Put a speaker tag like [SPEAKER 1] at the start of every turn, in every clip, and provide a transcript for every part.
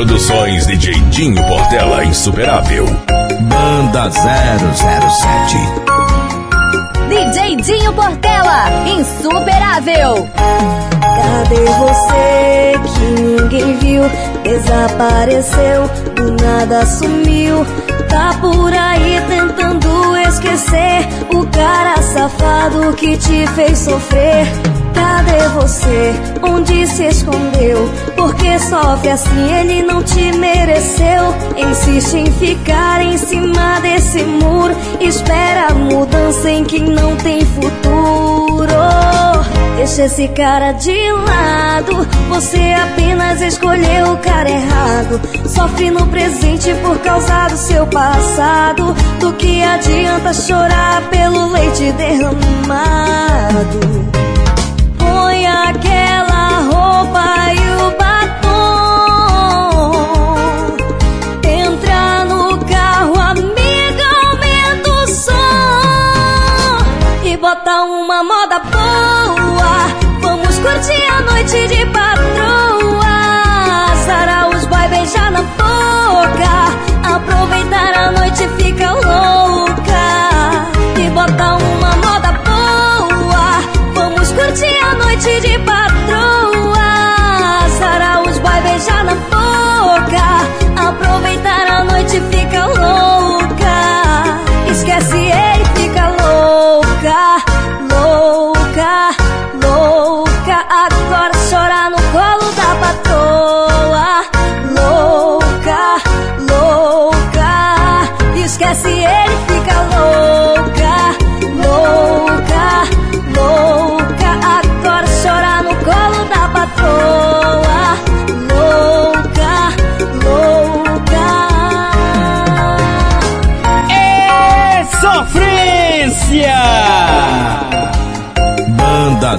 [SPEAKER 1] Produções DJ Dinho Portela Insuperável. Banda 007.
[SPEAKER 2] DJ Dinho Portela Insuperável.
[SPEAKER 3] Cadê você que ninguém viu? Desapareceu, do nada sumiu. Tá por aí tentando esquecer o cara safado que te fez sofrer. Cadê você? Onde se escondeu? Porque sofre assim, ele não te mereceu. Insiste em ficar em cima desse muro. Espera a mudança em quem não tem futuro. Deixa esse cara de lado. Você apenas escolheu o cara errado. Sofre no presente por causa do seu passado. Do que adianta chorar pelo leite derramado? Põe aquela curtir a noite de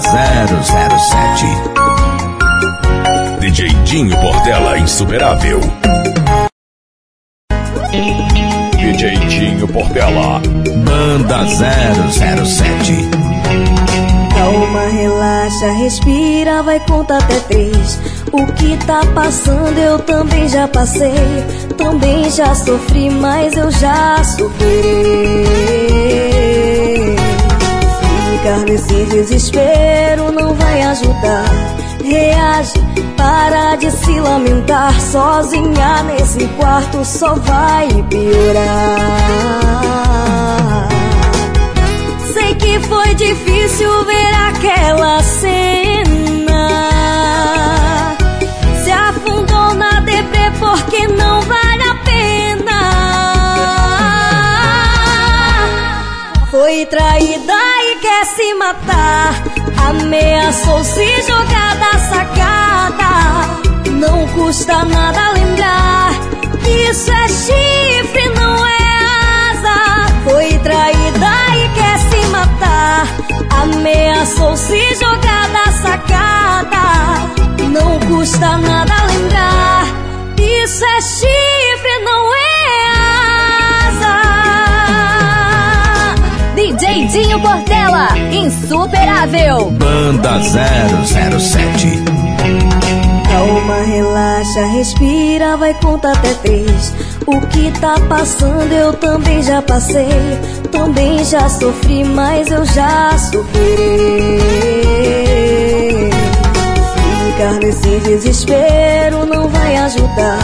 [SPEAKER 1] 007. DJ Dinho Portela Insuperável. DJ Dinho Portela. Banda 007.
[SPEAKER 3] Calma, relaxa, respira, vai contar até três. O que tá passando eu também já passei. Também já sofri, mas eu já superei. Ficar nesse desespero não vai ajudar. Reage, para de se lamentar. Sozinha nesse quarto só vai piorar. Sei que foi difícil ver aquela cena. Se afundou na deprê porque não vale a pena. Foi traída se matar. Ameaçou se jogar da sacada. Não custa nada lembrar. Isso é chifre, não é asa. Foi traída e quer se matar. Ameaçou se jogar da sacada. Não custa nada lembrar. Isso é chifre, não é asa.
[SPEAKER 2] DJ Dinho Portela Insuperável.
[SPEAKER 1] Banda 007.
[SPEAKER 3] Calma, relaxa, respira, vai contar até três. O que tá passando eu também já passei. Também já sofri, mas eu já superei. Ficar nesse desespero não vai ajudar.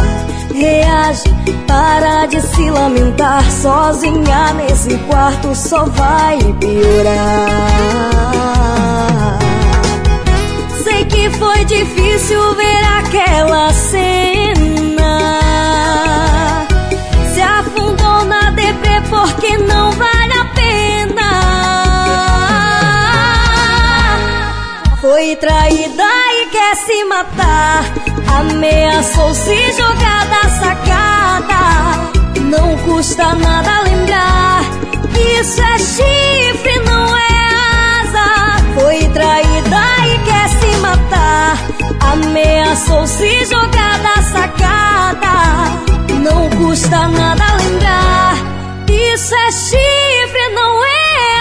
[SPEAKER 3] Reage, para de se lamentar. Sozinha nesse quarto só vai piorar. Sei que foi difícil ver aquela cena. Se afundou na deprê porque não vale a pena. Foi traída e quer se matar. Ameaçou se jogar se jogar da sacada. Não custa nada lembrar. Isso é chifre, não é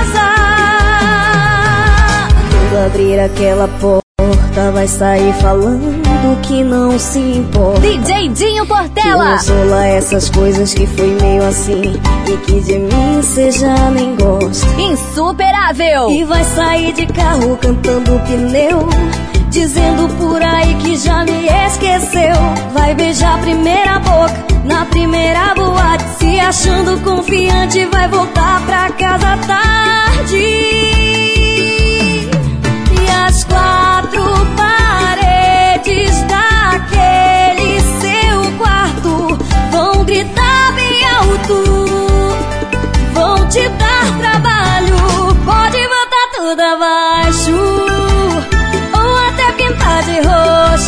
[SPEAKER 3] asa. Quando abrir aquela porta, vai sair falando que não se importa.
[SPEAKER 2] DJ Dinho Portela.
[SPEAKER 3] Que não sou lá essas coisas que foi meio assim e que de mim já nem gosta.
[SPEAKER 2] Insuperável.
[SPEAKER 3] E vai sair de carro cantando pneu. Dizendo por aí que já me esqueceu. Vai beijar a primeira boca na primeira boate. Se achando confiante, vai voltar pra casa tarde. E as quatro paredes daquele seu quarto vão gritar bem alto. Vão te dar trabalho. Pode botar tudo abaixo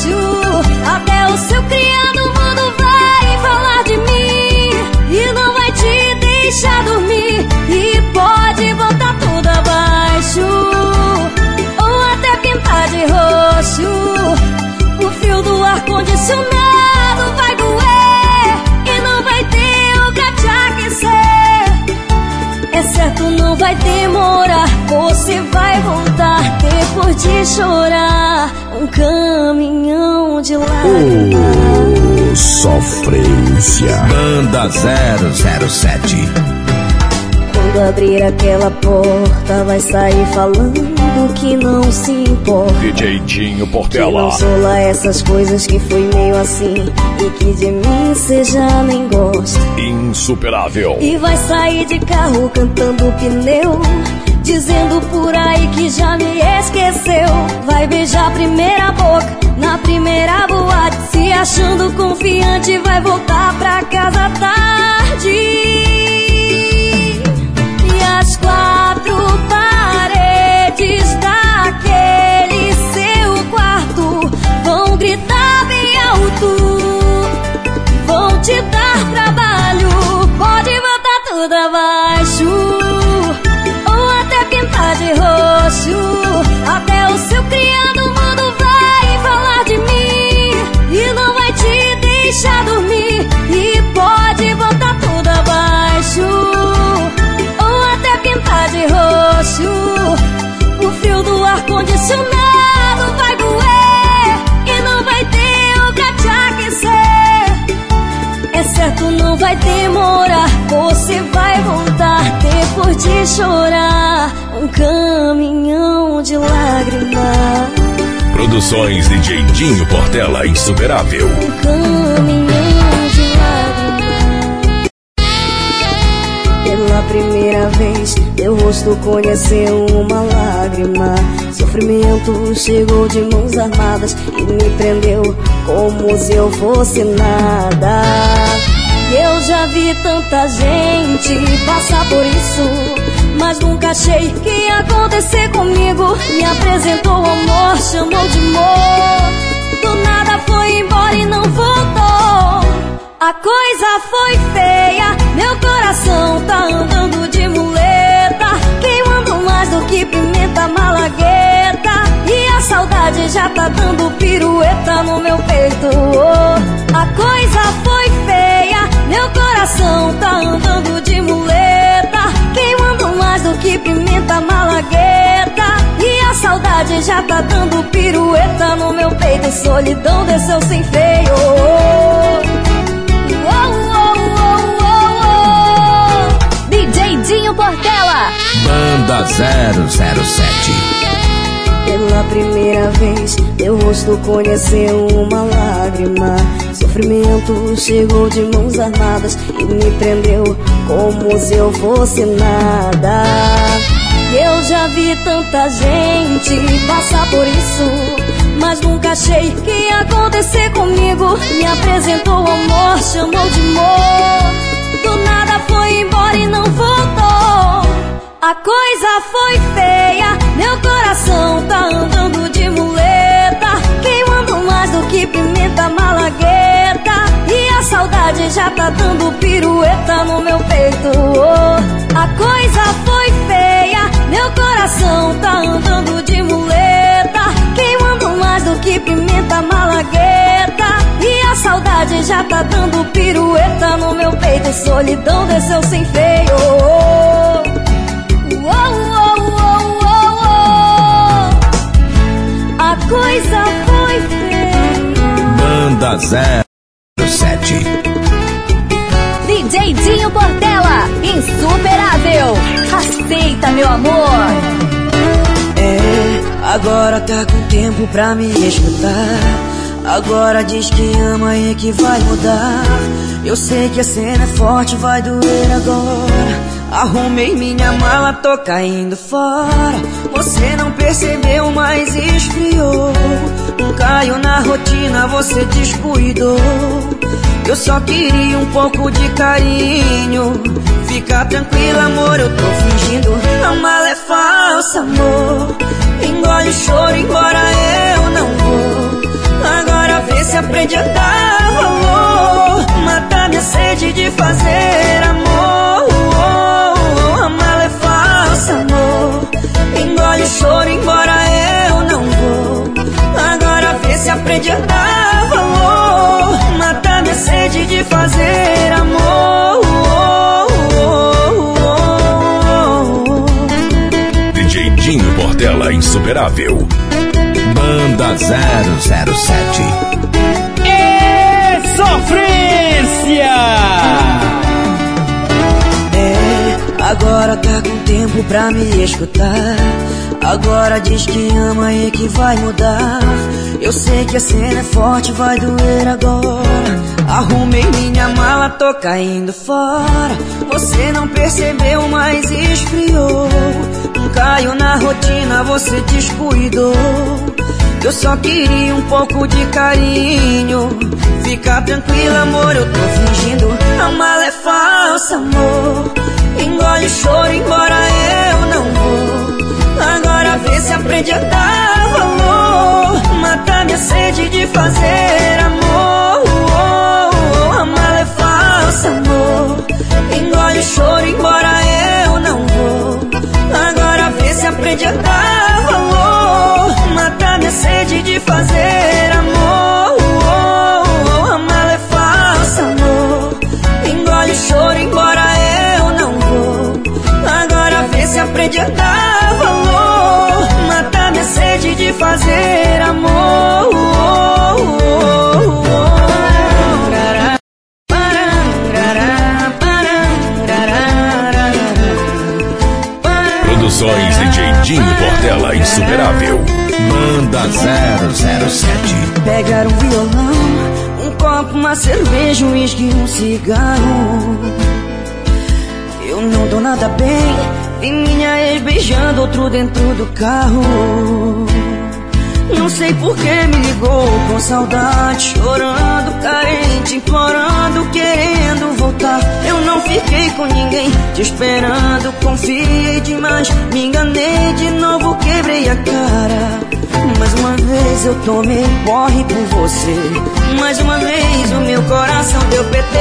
[SPEAKER 3] Até o seu criado mundo vai falar de mim E não vai te deixar dormir E pode botar tudo abaixo. Ou até pintar de roxo. O fio do ar-condicionado vai doer E não vai ter o que te aquecer. É certo, não vai demorar de chorar um caminhão de lágrimas.
[SPEAKER 1] Oh, sofrência. Banda 007.
[SPEAKER 3] Quando abrir aquela porta, vai sair falando que não se importa.
[SPEAKER 1] DJ Dinho Portela.
[SPEAKER 3] Que não sou lá essas coisas que foi meio assim. E que de mim cê já nem gosta.
[SPEAKER 1] Insuperável.
[SPEAKER 3] E vai sair de carro cantando pneu Dizendo por aí que já me esqueceu Vai beijar a primeira boca na primeira boate Se achando confiante vai voltar pra casa tarde de chorar um caminhão de lágrimas.
[SPEAKER 1] Produções DJ Dinho Portela Insuperável.
[SPEAKER 3] Um caminhão de lágrimas. Pela primeira vez, meu rosto conheceu uma lágrima. Sofrimento chegou de mãos armadas e me prendeu como se eu fosse nada. Eu já vi tanta gente passar por isso mas nunca achei que ia acontecer comigo. Me apresentou amor, chamou de amor. Do nada foi embora e não voltou. A coisa foi feia Meu coração tá andando de muleta. Queimando mais do que pimenta malagueta. E a saudade já tá dando pirueta no meu peito. Oh, A coisa foi Meu coração tá andando de muleta mais do que pimenta malagueta. E a saudade já tá dando pirueta no meu peito Solidão desceu sem freio.
[SPEAKER 2] DJ Dinho Portela.
[SPEAKER 1] Banda 007
[SPEAKER 3] pela primeira vez, meu rosto conheceu uma lágrima. Sofrimento chegou de mãos armadas e me prendeu como se eu fosse nada. Eu já vi tanta gente passar por isso, mas nunca achei que ia acontecer comigo. Me apresentou amor, chamou de amor. Do nada foi embora e não voltou. A coisa foi feia, meu coração tá andando de E a saudade já tá dando pirueta no meu peito. Oh, a coisa foi feia, meu coração tá andando de muleta, queimando mais do que pimenta malagueta. E a saudade já tá dando pirueta no meu peito. Solidão desceu sem freio. Oh, a coisa foi feia.
[SPEAKER 1] Banda 07.
[SPEAKER 2] Aceita, meu amor.
[SPEAKER 4] É, agora tá com tempo pra me escutar. Agora diz que ama e que vai mudar. Eu sei que a cena é forte, vai doer agora. Arrumei minha mala, tô caindo fora. Você não percebeu, mas esfriou. Caio na rotina, você descuidou. Eu só queria um pouco de carinho. Fica tranquila, amor, eu tô fingindo. A mala é falsa, amor. Engole o choro, embora eu não vou. Agora vê se aprende a dar valor. Mata minha sede de fazer amor. A mala é falsa, amor. Engole o choro, embora eu não vou. Agora vê se aprende a dar de fazer amor.
[SPEAKER 1] DJ Dinho Portela Insuperável. Banda 007.
[SPEAKER 5] É sofrência!
[SPEAKER 4] É, agora tá com tempo pra me escutar. Agora diz que ama e que vai mudar. Eu sei que a cena é forte, vai doer agora. Arrumei minha mala, tô caindo fora. Você não percebeu, mas esfriou. Caio na rotina, você descuidou. Eu só queria um pouco de carinho. Fica tranquila, amor, eu tô fingindo. A mala é falsa, amor. Engole o choro, embora eu não vou. Vê se aprende a dar valor. Mata minha sede de fazer amor. A mala é falsa, amor. Engole o choro, embora eu não vou. Agora vê se aprende a dar valor. Mata minha sede de fazer amor.
[SPEAKER 1] Produções DJ Dinho Portela Insuperável. Banda 007.
[SPEAKER 4] Pegar um violão, um copo, uma cerveja, um uísque e um cigarro. Eu não tô nada bem, vi minha ex beijando outro dentro do carro. Não sei por que me ligou com saudade, chorando, carente, implorando, querendo voltar. Eu não fiquei com ninguém, te esperando, confiei demais, me enganei de novo, quebrei a cara. Mais uma vez eu tomei porre por você. Mais uma vez o meu coração deu PT.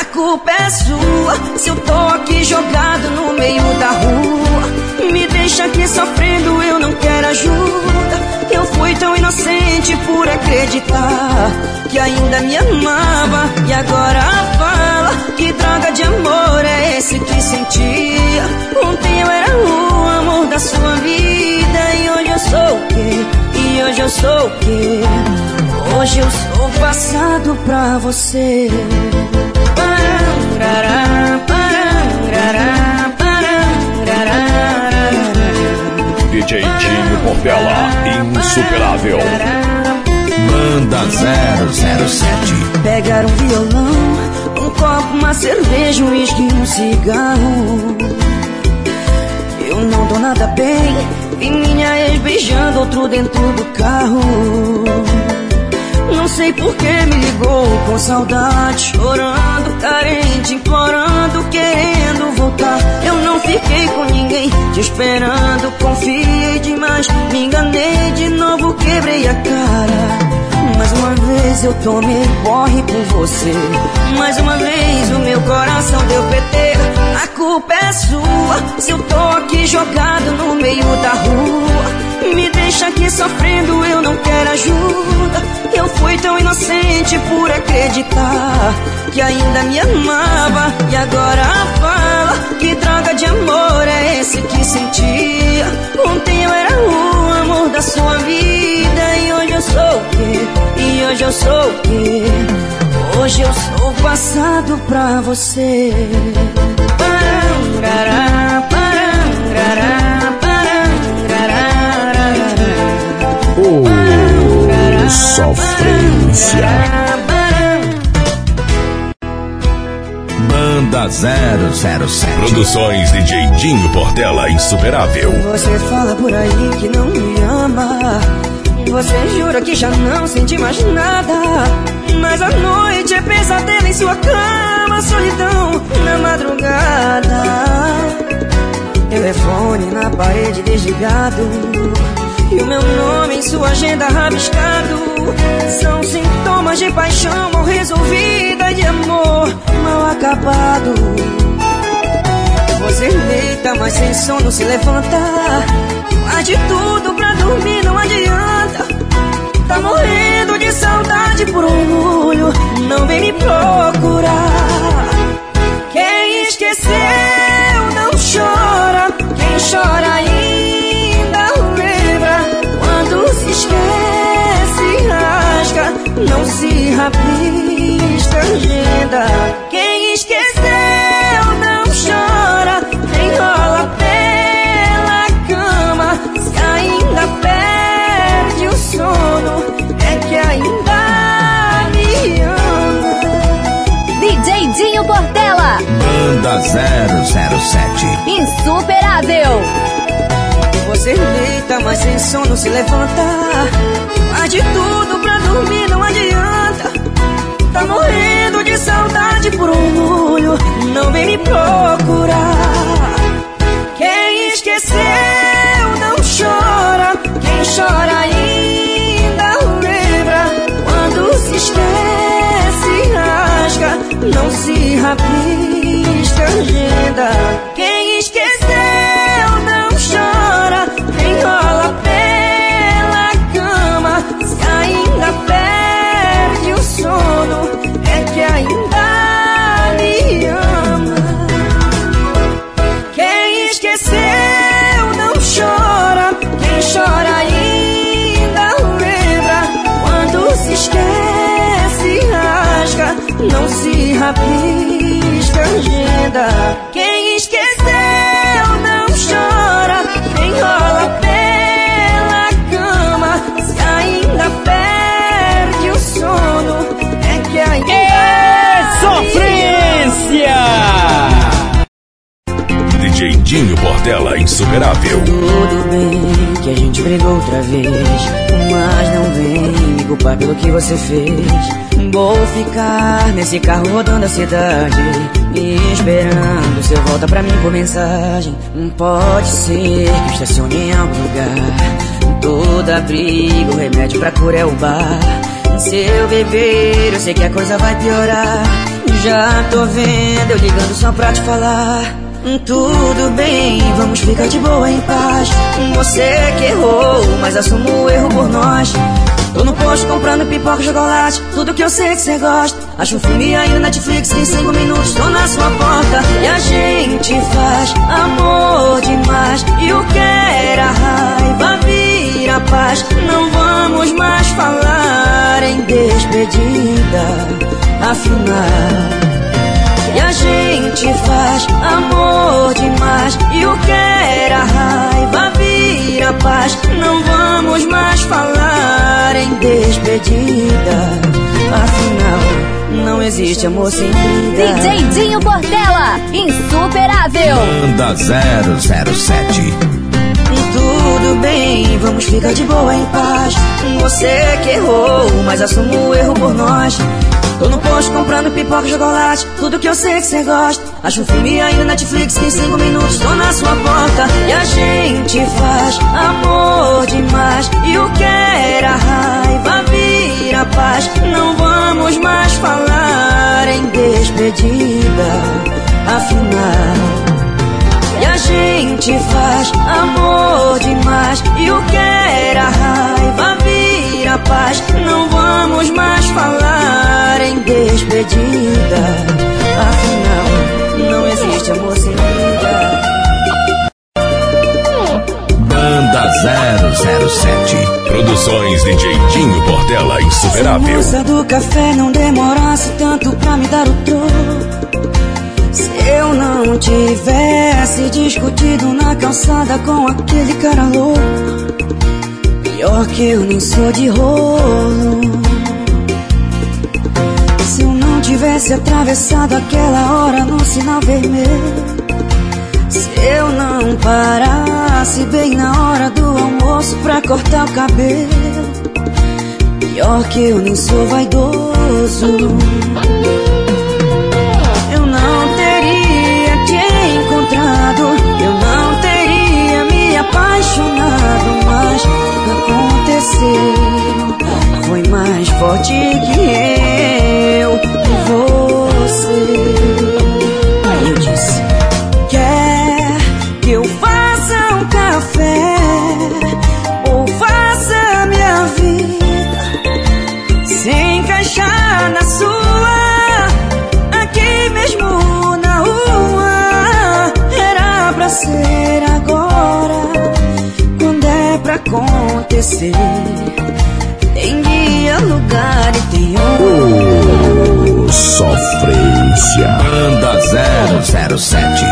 [SPEAKER 4] A culpa é sua se eu tô aqui jogado no meio da rua. Me deixa aqui sofrendo, eu não quero ajuda. Fui tão inocente por acreditar que ainda me amava e agora fala que droga de amor é esse que sentia. Ontem eu era o amor da sua vida e hoje eu sou o quê? E hoje eu sou o quê? Hoje eu sou passado pra você. Parará, parará,
[SPEAKER 1] Portela Insuperável. Banda 007.
[SPEAKER 4] Pegar um violão, um copo, uma cerveja, um uísque e um cigarro. Eu não tô nada bem, vi minha ex beijando outro dentro do carro. Não sei por que me ligou com saudade, chorando, carente, implorando, querendo Eu não fiquei com ninguém, te esperando, confiei demais, me enganei de novo, quebrei a cara. Mais uma vez eu tomei porre por você. Mais uma vez o meu coração deu PT. A culpa é sua se eu tô aqui jogado no meio da rua. Me deixa aqui sofrendo, eu não quero ajuda. Eu fui tão inocente por acreditar que ainda me amava. E agora fala de amor é esse que sentia. Ontem eu era o amor da sua vida. E hoje eu sou o quê? E hoje eu sou o quê? Hoje eu sou passado pra você. Parangará, parará,
[SPEAKER 1] oh, sofrência. Banda 007. Produções DJ Dinho Portela Insuperável.
[SPEAKER 4] Você fala por aí que não me ama. Você jura que já não sente mais nada. Mas a noite é pesadelo em sua cama, solidão na madrugada. Telefone na parede desligado. E o meu nome em sua agenda rabiscado. São sintomas de paixão mal resolvida, de amor mal acabado. Você deita, mas sem sono se levanta. Faz de tudo pra dormir, não adianta. Tá morrendo de saudade por orgulho. Não vem me procurar. Quem esqueceu não chora. Quem chora ainda lembra. Quando se esquece, rasga. Não se rabisca agenda.
[SPEAKER 2] Portela,
[SPEAKER 1] Banda 007.
[SPEAKER 2] insuperável.
[SPEAKER 4] Você deita, mas sem sono se levanta. Faz de tudo pra dormir, não adianta. Tá morrendo de saudade por orgulho. Não vem me procurar. Quem esqueceu não chora. Quem chora ainda Não se rabisca agenda. Se rabisca agenda.
[SPEAKER 1] DJ Dinho Portela Insuperável.
[SPEAKER 4] Tudo bem que a gente brigou outra vez, mas não vem me culpar pelo que você fez. Vou ficar nesse carro rodando a cidade, esperando seu volta pra mim por mensagem. Pode ser que estacione em algum lugar. Toda briga, o remédio pra cura é o bar. Se eu beber, eu sei que a coisa vai piorar. Já tô vendo, eu ligando só pra te falar. Tudo bem, vamos ficar de boa em paz. Você que errou, mas assumo o erro por nós. Tô no posto comprando pipoca e chocolate, tudo que eu sei que você gosta. Acho um filme aí no Netflix em cinco minutos tô na sua porta. E a gente faz amor demais. E o que era raiva vira paz. Não vamos mais falar em despedida. Afinal. A gente faz amor demais. E o que era raiva vira paz. Não vamos mais falar em despedida. Afinal, não existe amor sem briga
[SPEAKER 2] DJ Dinho Portela, insuperável.
[SPEAKER 1] Banda 007.
[SPEAKER 4] Tudo bem, vamos ficar de boa em paz. Você que errou, mas assumo o erro por nós Tô no posto comprando pipoca e chocolate Tudo que eu sei que você gosta. Acho um filme aí no Netflix que em cinco minutos tô na sua porta. E a gente faz amor demais. E o que era raiva vira paz. Não vamos mais falar em despedida Afinal. E a gente faz amor demais. E o que era raiva paz Não vamos mais falar em despedida Afinal, não existe amor sem briga
[SPEAKER 1] Banda 007. Produções DJ Dinho Portela Insuperável.
[SPEAKER 4] Se a do café não demorasse tanto pra me dar o troco. Se eu não tivesse discutido na calçada com aquele cara louco. Pior que eu nem sou de rolo. Se eu não tivesse atravessado aquela hora no sinal vermelho. Se eu não parasse bem na hora do almoço pra cortar o cabelo Pior que eu nem sou vaidoso aconteceu Foi mais forte que eu e você acontecer. Tem dia, lugar e tem hora.
[SPEAKER 1] Oh, sofrência. Banda 007.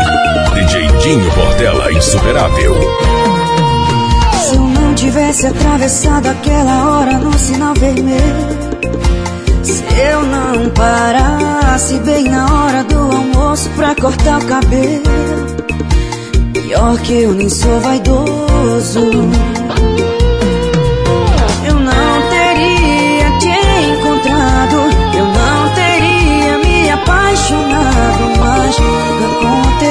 [SPEAKER 1] DJ Dinho Portela Insuperável.
[SPEAKER 4] Se eu não tivesse atravessado aquela hora no sinal vermelho. Se eu não parasse bem na hora do almoço pra cortar o cabelo. Pior que eu nem sou vaidoso.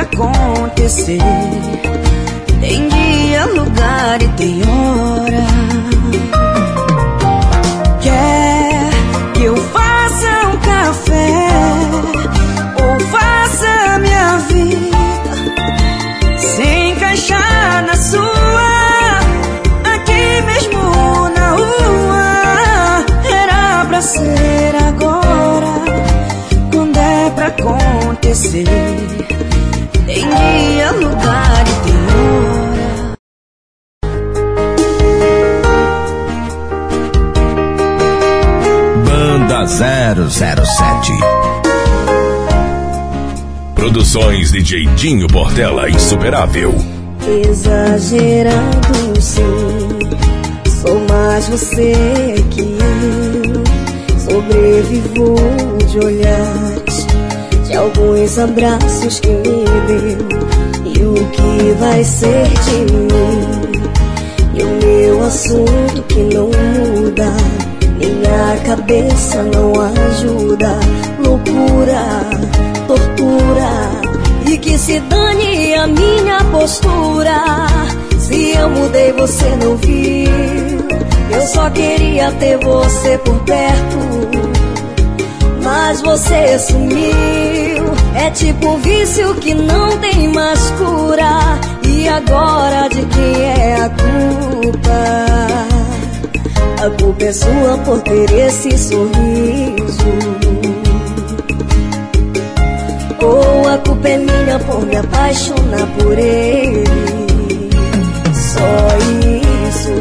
[SPEAKER 4] acontecer. Tem dia, lugar e tem hora. Quer que eu faça um café ou faça minha vida sem encaixar na sua? Aqui mesmo na rua era pra ser agora. Quando é pra acontecer tem dia, lugar e tem hora.
[SPEAKER 1] Banda 007 Produções DJ Dinho Portela Insuperável.
[SPEAKER 3] Exagerado sim, sou mais você que eu. Sobrevivo de olhares de alguns abraços que me deu e o que vai ser de mim. E o meu assunto que não muda minha cabeça não ajuda. Loucura tortura e que se dane a minha postura. Se eu mudei você não viu. Eu só queria ter você por perto mas você sumiu. É tipo vício que não tem mais cura. E agora de quem é a culpa? A culpa é sua por ter esse sorriso. Ou a culpa é minha por me apaixonar por ele. Só isso.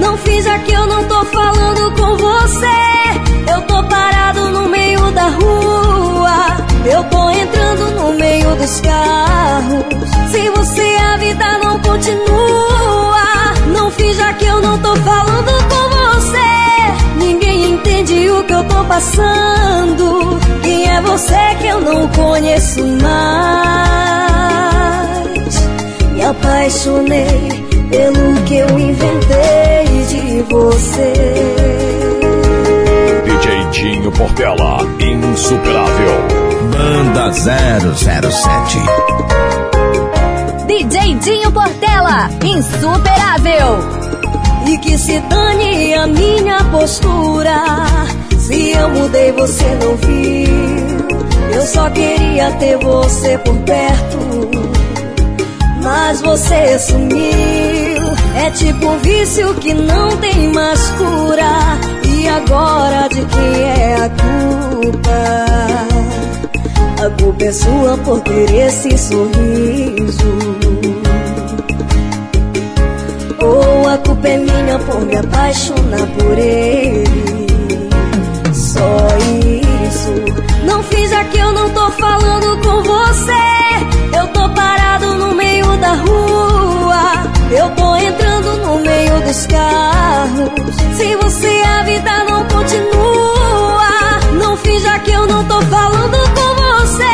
[SPEAKER 3] Não fiz aqui, eu não tô falando com você. Eu tô parado no da rua. Eu tô entrando no meio dos carros. Se você a vida não continua. Não fiz aqui, eu não tô falando com você. Ninguém entende o que eu tô passando. Quem é você que eu não conheço mais? Me apaixonei pelo que eu inventei de você.
[SPEAKER 1] DJ Dinho Portela, insuperável. Banda 007.
[SPEAKER 2] DJ Dinho Portela, insuperável.
[SPEAKER 3] E que se dane a minha postura. Se eu mudei, você não viu. Eu só queria ter você por perto. Mas você sumiu. É tipo um vício que não tem mais cura. E agora de quem é a culpa? A culpa é sua por ter esse sorriso. Ou a culpa é minha por me apaixonar por ele. Só isso. Não finja que eu não tô falando com você. Eu tô parado no meio da rua. Eu tô entrando no meio dos carros. Se você a vida não continua, não finja que eu não tô falando com você.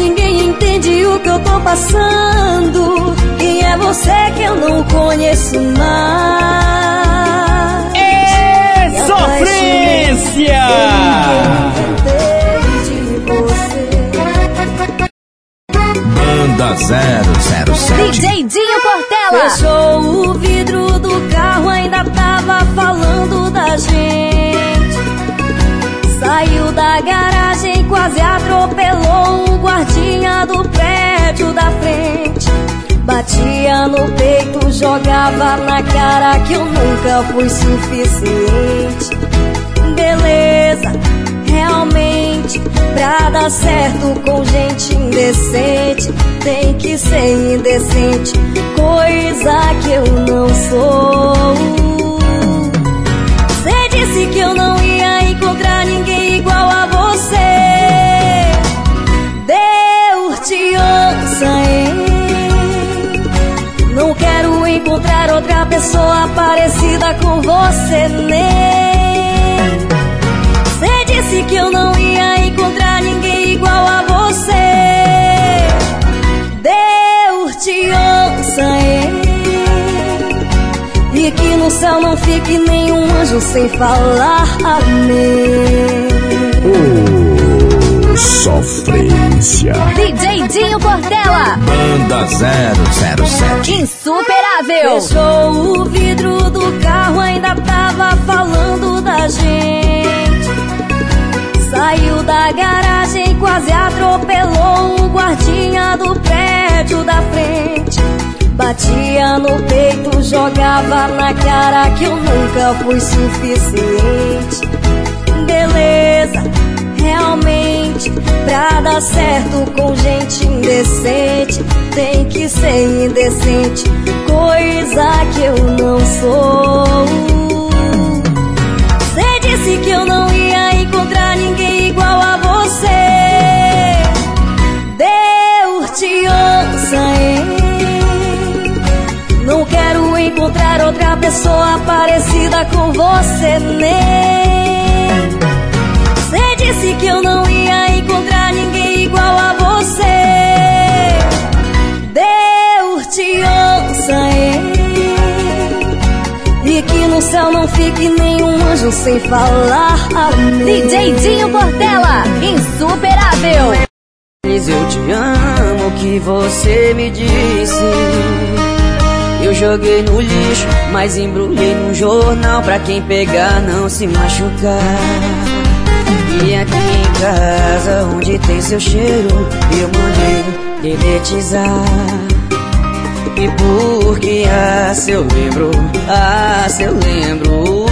[SPEAKER 3] Ninguém entende o que eu tô passando. E é você que eu não conheço mais.
[SPEAKER 5] É sofrência!
[SPEAKER 1] Banda 007
[SPEAKER 2] DJ Dinho Portela.
[SPEAKER 3] Fechou o vidro do carro, ainda tava falando da gente. Saiu da garagem, quase atropelou um guardinha do prédio da frente. Batia no peito, jogava na cara que eu nunca fui suficiente. Beleza, realmente, pra dar certo com gente indecente, tem que ser indecente, coisa que eu não sou. Você disse que eu não ia encontrar ninguém igual a você. Deu te onça, hein? Não quero encontrar outra pessoa parecida com você, nem. Você disse que eu não ia céu não fique nenhum anjo sem falar amém.
[SPEAKER 1] Sofrência
[SPEAKER 2] DJ Dinho Portela.
[SPEAKER 1] Banda 007
[SPEAKER 2] Insuperável.
[SPEAKER 3] Fechou o vidro do carro, ainda tava falando da gente. Saiu da garagem, quase atropelou um guardinha do prédio da frente. Batia no peito, jogava na cara que eu nunca fui suficiente. Beleza, realmente, pra dar certo com gente indecente, tem que ser indecente, coisa que eu não sou. Você disse que eu não ia encontrar ninguém igual a você. Encontrar outra pessoa parecida com você, nem. Você disse que eu não ia encontrar ninguém igual a você. Deu te onça, hein? E que no céu não fique nenhum anjo sem falar amém.
[SPEAKER 2] DJ Dinho Portela. Insuperável.
[SPEAKER 4] Mas eu te amo, que você me disse. Joguei no lixo, mas embrulhei num jornal pra quem pegar não se machucar. E aqui em casa, onde tem seu cheiro, eu mandei deletizar. E porque, ah, se eu lembro, ah, se eu lembro.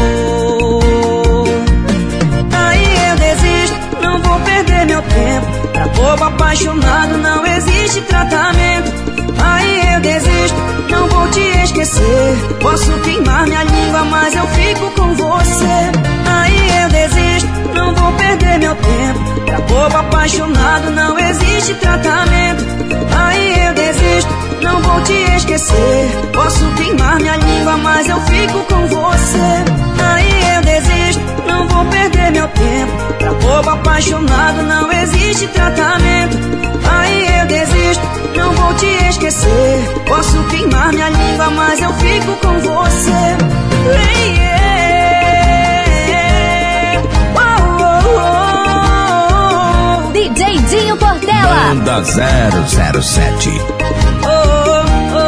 [SPEAKER 4] Aí eu desisto, não vou perder meu tempo. Pra bobo apaixonado não existe tratamento. Aí eu desisto, não vou te esquecer. Posso queimar minha língua, mas eu fico com você. Aí eu desisto, não vou perder meu tempo. Pra bobo apaixonado não existe tratamento. Aí eu desisto, não vou te esquecer. Posso queimar minha língua, mas eu fico com você. Aí eu desisto, não vou perder meu tempo. Pra bobo apaixonado não existe tratamento. Eu fico com você. Ei, ei, oh, oh, oh,
[SPEAKER 2] DJ Dinho Portela.
[SPEAKER 1] Banda 007
[SPEAKER 4] oh, oh, oh,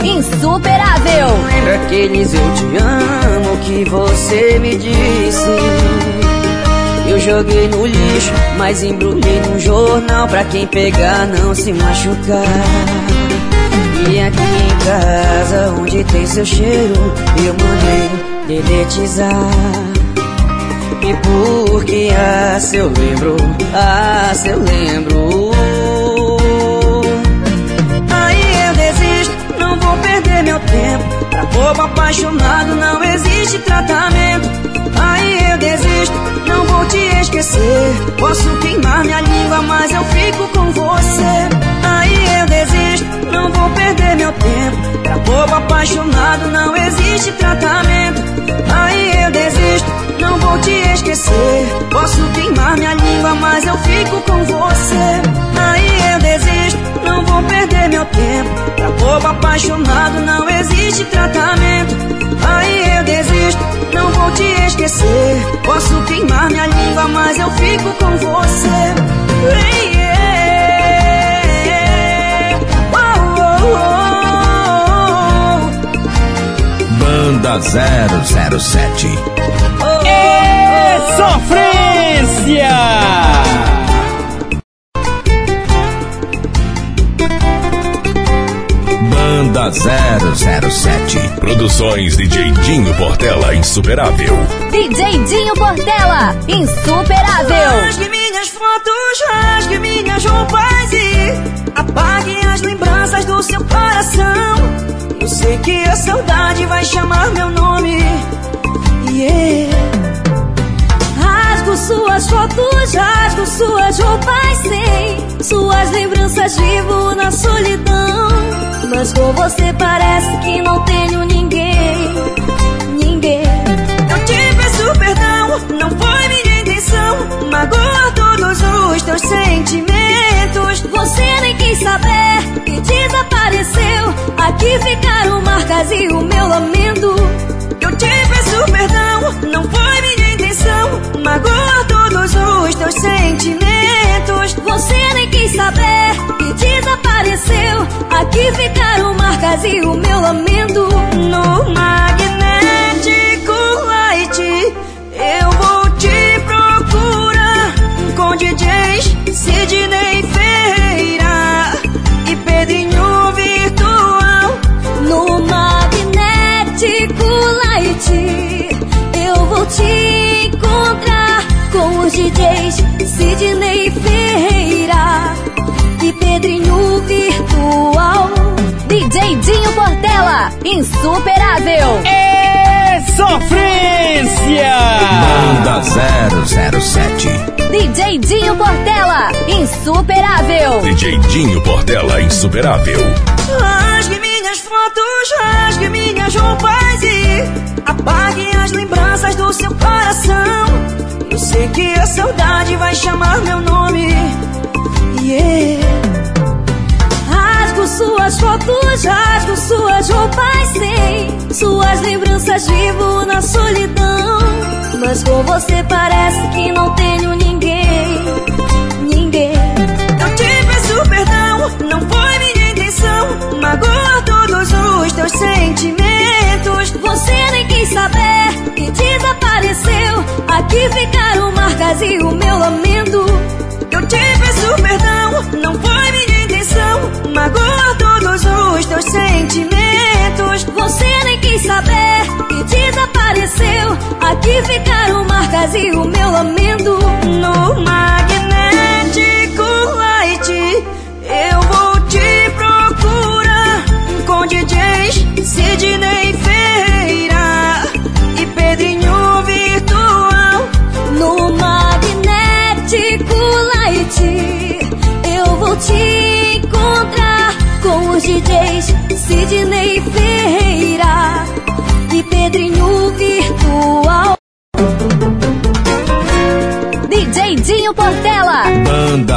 [SPEAKER 4] oh.
[SPEAKER 2] Insuperável.
[SPEAKER 4] ver aqueles eu te amo que você me disse. Eu joguei no lixo, mas embrulhei num jornal pra quem pegar não se machucar. E aqui casa, onde tem seu cheiro, eu mandei deletizar. E porque ah, se eu lembro, ah, se eu lembro? Aí eu desisto, não vou perder meu tempo. Pra bobo apaixonado não existe tratamento. Aí eu desisto, não vou te esquecer. Posso queimar minha língua, mas eu fico com você. Aí eu desisto, não vou perder meu tempo Pra bobo apaixonado não existe tratamento Aí eu desisto não vou te esquecer. Posso queimar minha língua, mas eu fico com você. Aí eu desisto, não vou perder meu tempo. Pra bobo apaixonado não existe tratamento. Aí eu desisto, não vou te esquecer. Posso queimar minha língua, mas eu fico com você.
[SPEAKER 1] Banda 007
[SPEAKER 5] sofrência!
[SPEAKER 1] Banda 007 Produções DJ Dinho Portela Insuperável.
[SPEAKER 2] DJ Dinho Portela Insuperável.
[SPEAKER 4] Rasgue minhas fotos, rasgue minhas roupas e Apague as lembranças do seu coração Eu sei que a saudade vai chamar meu nome Yeah
[SPEAKER 3] Rasgo suas fotos, rasgo suas roupas, sim. Suas lembranças vivo na solidão. Mas com você parece que não tenho ninguém. Ninguém.
[SPEAKER 4] Eu te peço perdão, não foi minha intenção. Magoar todos os teus sentimentos.
[SPEAKER 3] Você nem quis saber e desapareceu. Aqui ficaram marcas e o meu lamento.
[SPEAKER 4] Eu te peço perdão, não foi minha intenção magoa todos os teus sentimentos.
[SPEAKER 3] Você nem quis saber e desapareceu. Aqui ficaram marcas e o meu lamento.
[SPEAKER 4] No magnético te
[SPEAKER 3] encontrar com os DJs Sidney Ferreira e Pedrinho Virtual.
[SPEAKER 2] DJ Dinho Portela, insuperável.
[SPEAKER 5] É sofrência!
[SPEAKER 1] Banda 007
[SPEAKER 2] DJ Dinho Portela, insuperável.
[SPEAKER 1] DJ Dinho Portela Insuperável
[SPEAKER 4] Rasgue minhas fotos, rasgue minhas roupas e apague as lembranças do seu coração. Eu sei que a saudade vai chamar meu nome. Yeah.
[SPEAKER 3] Rasgo suas fotos, rasgo suas roupas, sim. Suas lembranças vivo na solidão. Mas com você parece que não tenho ninguém. Ninguém.
[SPEAKER 4] Eu te peço perdão, não foi minha intenção. Todos os teus sentimentos.
[SPEAKER 3] Você nem quis saber e desapareceu. Aqui ficaram marcas e o meu lamento.
[SPEAKER 4] Eu te peço perdão, não foi minha intenção. Magoar todos os teus sentimentos.
[SPEAKER 3] Você nem quis saber e desapareceu. Aqui ficaram marcas e o meu lamento.
[SPEAKER 4] No magnético light,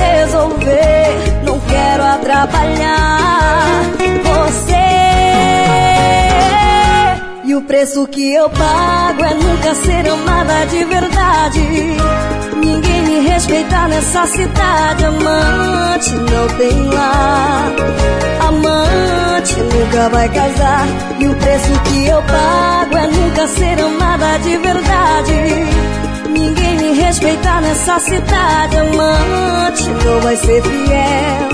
[SPEAKER 3] resolver. Não quero atrapalhar você. E o preço que eu pago é nunca ser amada de verdade. Ninguém me respeita nessa cidade. Amante não tem lá. Amante nunca vai casar. E o preço que eu pago é nunca ser amada de verdade. Ninguém me respeita nessa cidade. Amante não vai ser fiel.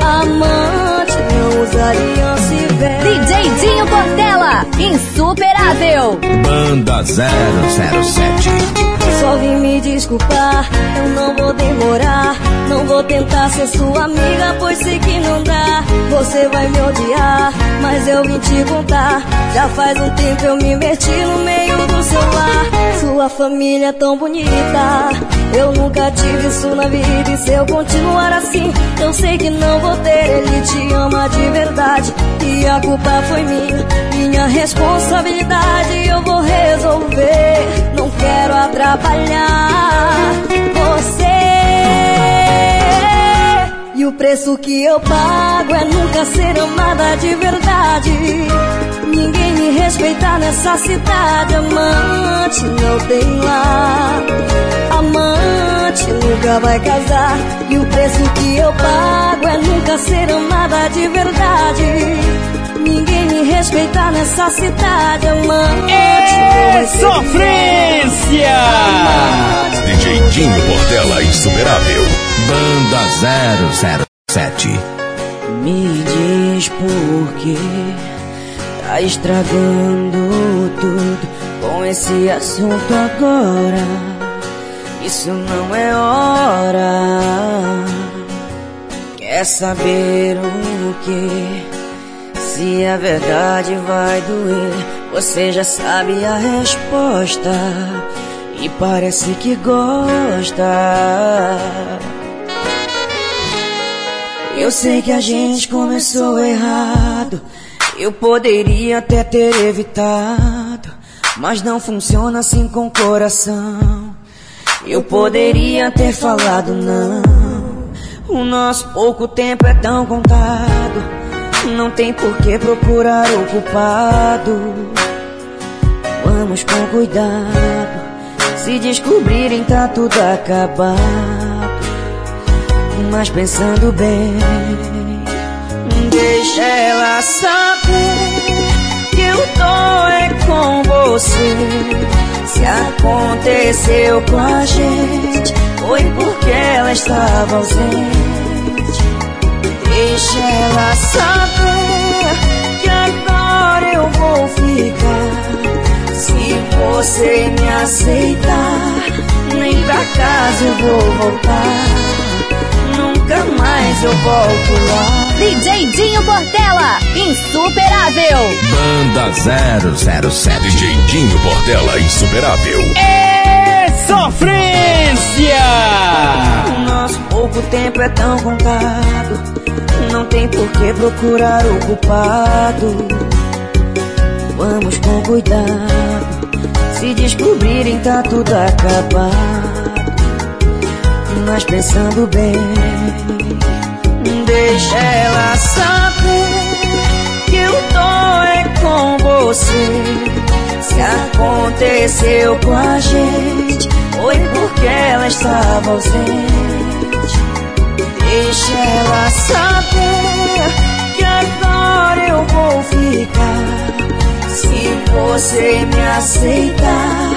[SPEAKER 3] Amante não usa aliança e véu.
[SPEAKER 2] DJ Dinho Portela, insuperável.
[SPEAKER 1] Banda 007.
[SPEAKER 3] Só vim me desculpar, eu não vou demorar. Não vou tentar ser sua amiga, pois sei que não dá. Você vai me odiar, mas eu vim te contar. Já faz um tempo eu me meti no meio do seu lar. Sua família é tão bonita. Eu nunca tive isso na vida e se eu continuar assim, eu sei que não vou ter. Ele te ama de verdade e a culpa foi minha, minha responsabilidade. Eu vou resolver, não quero atrapalhar você. E o preço que eu pago é nunca ser amada de verdade. Ninguém me respeita nessa cidade. Amante não tem lá. Amante nunca vai casar. E o preço que eu pago é nunca ser amada de verdade. Ninguém me respeita nessa cidade. Amante
[SPEAKER 5] É sofrência!
[SPEAKER 1] DJ Dinho Portela Insuperável. Banda 007.
[SPEAKER 4] Me diz por que tá estragando tudo com esse assunto agora. Isso não é hora. Quer saber o que? Se a verdade vai doer, você já sabe a resposta. E parece que gosta. Eu sei que a gente começou errado. Eu poderia até ter evitado. Mas não funciona assim com o coração. Eu poderia ter falado não. O nosso pouco tempo é tão contado. Não tem por que procurar o culpado. Vamos com cuidado. Se descobrirem, tá tudo acabado. Mas pensando bem, deixa ela saber que eu tô é com você. Se aconteceu com a gente, foi porque ela estava ausente. Deixa ela saber que agora eu vou ficar. Se você me aceitar, nem pra casa eu vou voltar. Nunca mais eu volto lá.
[SPEAKER 2] DJ Dinho Portela, insuperável.
[SPEAKER 1] Banda 007. DJ Dinho Portela Insuperável.
[SPEAKER 5] É sofrência!
[SPEAKER 4] O nosso pouco tempo é tão contado. Não tem por que procurar o culpado. Vamos com cuidado. Se descobrirem, tá tudo acabado. Mas pensando bem, deixa ela saber que eu tô é com você. Se aconteceu com a gente, foi porque ela estava ausente. Deixa ela saber que agora eu vou ficar. Se você me aceitar,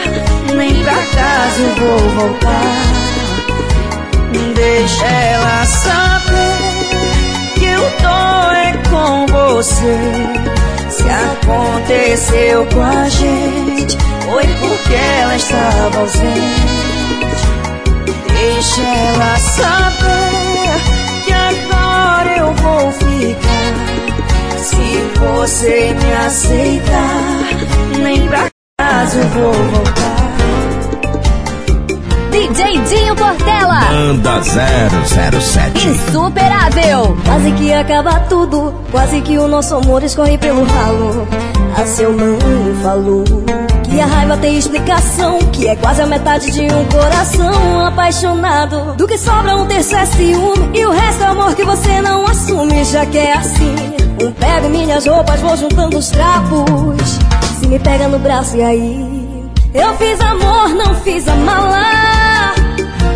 [SPEAKER 4] nem pra casa eu vou voltar. Deixa ela saber que eu tô é com você. Se aconteceu com a gente, foi porque ela estava ausente. Deixa ela saber se você me aceitar, nem pra casa eu vou voltar.
[SPEAKER 2] DJ Dinho Portela.
[SPEAKER 1] Manda 007.
[SPEAKER 2] Insuperável.
[SPEAKER 3] Quase que acaba tudo. Quase que o nosso amor escorre pelo ralo. A seu mãe falou a raiva tem explicação, que é quase a metade de um coração apaixonado. Do que sobra um terço é ciúme e o resto é amor que você não assume, já que é assim. Um pego minhas roupas, vou juntando os trapos. Se me pega no braço e aí? Eu fiz amor, não fiz a mala.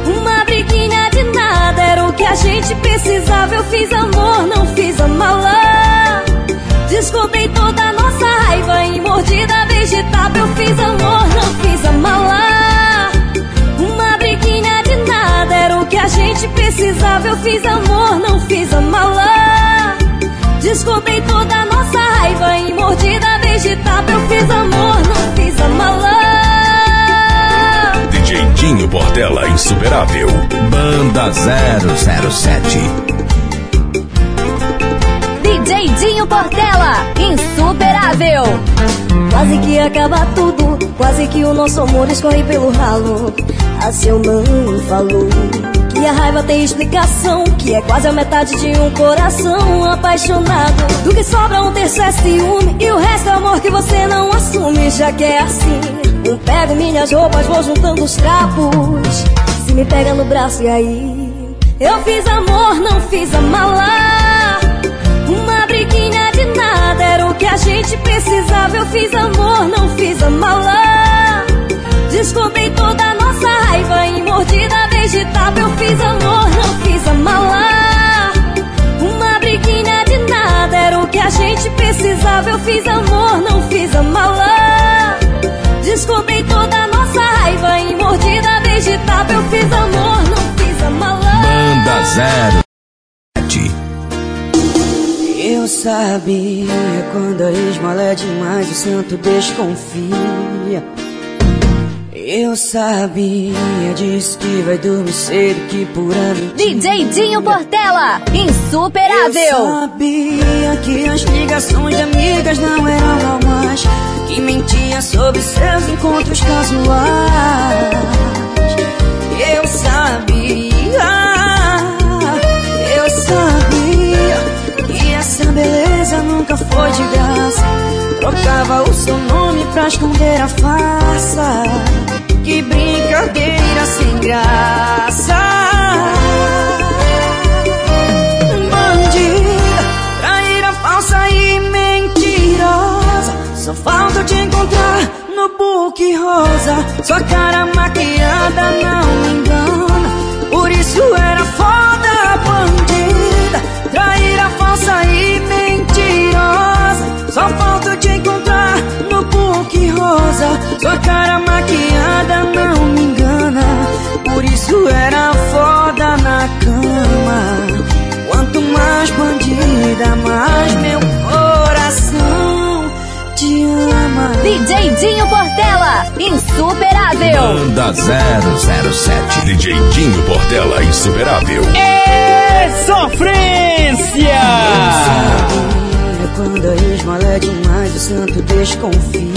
[SPEAKER 3] Uma briguinha de nada era o que a gente precisava. Eu fiz amor, não fiz a mala. Descontei toda a nossa raiva em mordida vegetável. Eu fiz amor, não fiz a mala. Uma briguinha de nada era o que a gente precisava. Eu fiz amor, não fiz a mala. Descontei toda a nossa raiva em mordida vegetável. Eu fiz amor, não fiz a mala.
[SPEAKER 1] DJ Dinho Portela Insuperável. Banda 007.
[SPEAKER 2] DJ Dinho Portela. Insuperável.
[SPEAKER 3] Quase que acaba tudo, quase que o nosso amor escorre pelo ralo. A seu mãe falou que a raiva tem explicação, que é quase a metade de um coração apaixonado. Do que sobra um terço é ciúme e o resto é amor que você não assume, já que é assim. Um pego minhas roupas, vou juntando os trapos. Se me pega no braço e aí? Eu fiz amor, não fiz a mala. Nada era o que a gente precisava. Eu fiz amor, não fiz a mala. Descontei toda a nossa raiva em mordida vegetável. Eu fiz amor, não fiz a mala. Uma briguinha de nada era o que a gente precisava. Eu fiz amor, não fiz a mala. Descontei toda a nossa raiva em mordida vegetável. Eu fiz amor, não fiz a mala.
[SPEAKER 1] Banda 007.
[SPEAKER 4] Eu sabia quando a esmola é demais, o santo desconfia. Eu sabia disso que vai dormir cedo, que pura mentira.
[SPEAKER 2] DJ Dinho Portela.
[SPEAKER 4] Eu
[SPEAKER 2] Insuperável.
[SPEAKER 4] sabia que as ligações de amigas não eram normais, que mentia sobre seus encontros casuais. Eu sabia, eu sabia essa beleza nunca foi de graça. Trocava o seu nome pra esconder a farsa. Que brincadeira sem graça. Bandida, traíra falsa e mentirosa. Só falta te encontrar no book rosa. Sua cara maquiada não me engana. Por isso era foda, Só falta te encontrar no book rosa. Sua cara maquiada não me engana. Por isso era foda na cama. Quanto mais bandida, mais meu coração te ama.
[SPEAKER 2] DJ Dinho Portela. Insuperável.
[SPEAKER 1] Banda 007. DJ Dinho Portela Insuperável.
[SPEAKER 5] É sofrência!
[SPEAKER 4] Quando a esmola é demais, o santo desconfia.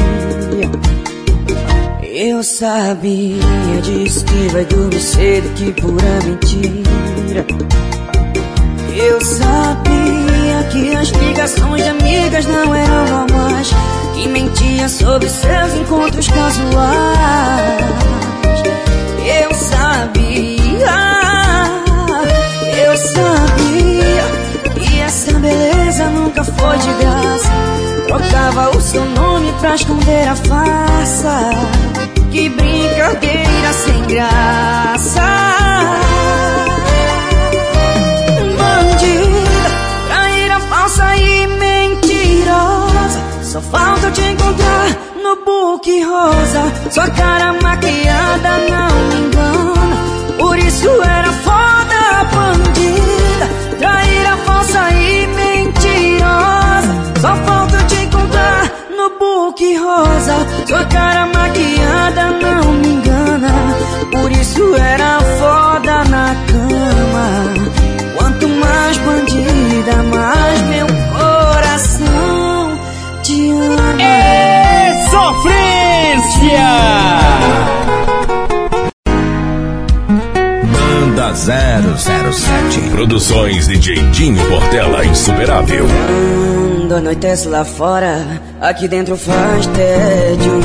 [SPEAKER 4] Eu sabia disso que vai dormir cedo, que pura mentira. Eu sabia que as ligações de amigas não eram normais, que mentia sobre seus encontros casuais. Eu sabia, eu sabia essa beleza nunca foi de graça. Trocava o seu nome pra esconder a farsa. Que brincadeira sem graça. Bandida, traíra falsa e mentirosa. Só falta te encontrar no book rosa. Sua cara maquiada não me engana. Por isso era foda, book rosa. Sua cara maquiada não me engana. Por isso era foda na cama.
[SPEAKER 1] Banda 007. Produções de Dinho Portela Insuperável.
[SPEAKER 4] Quando anoitece lá fora, aqui dentro faz tédio.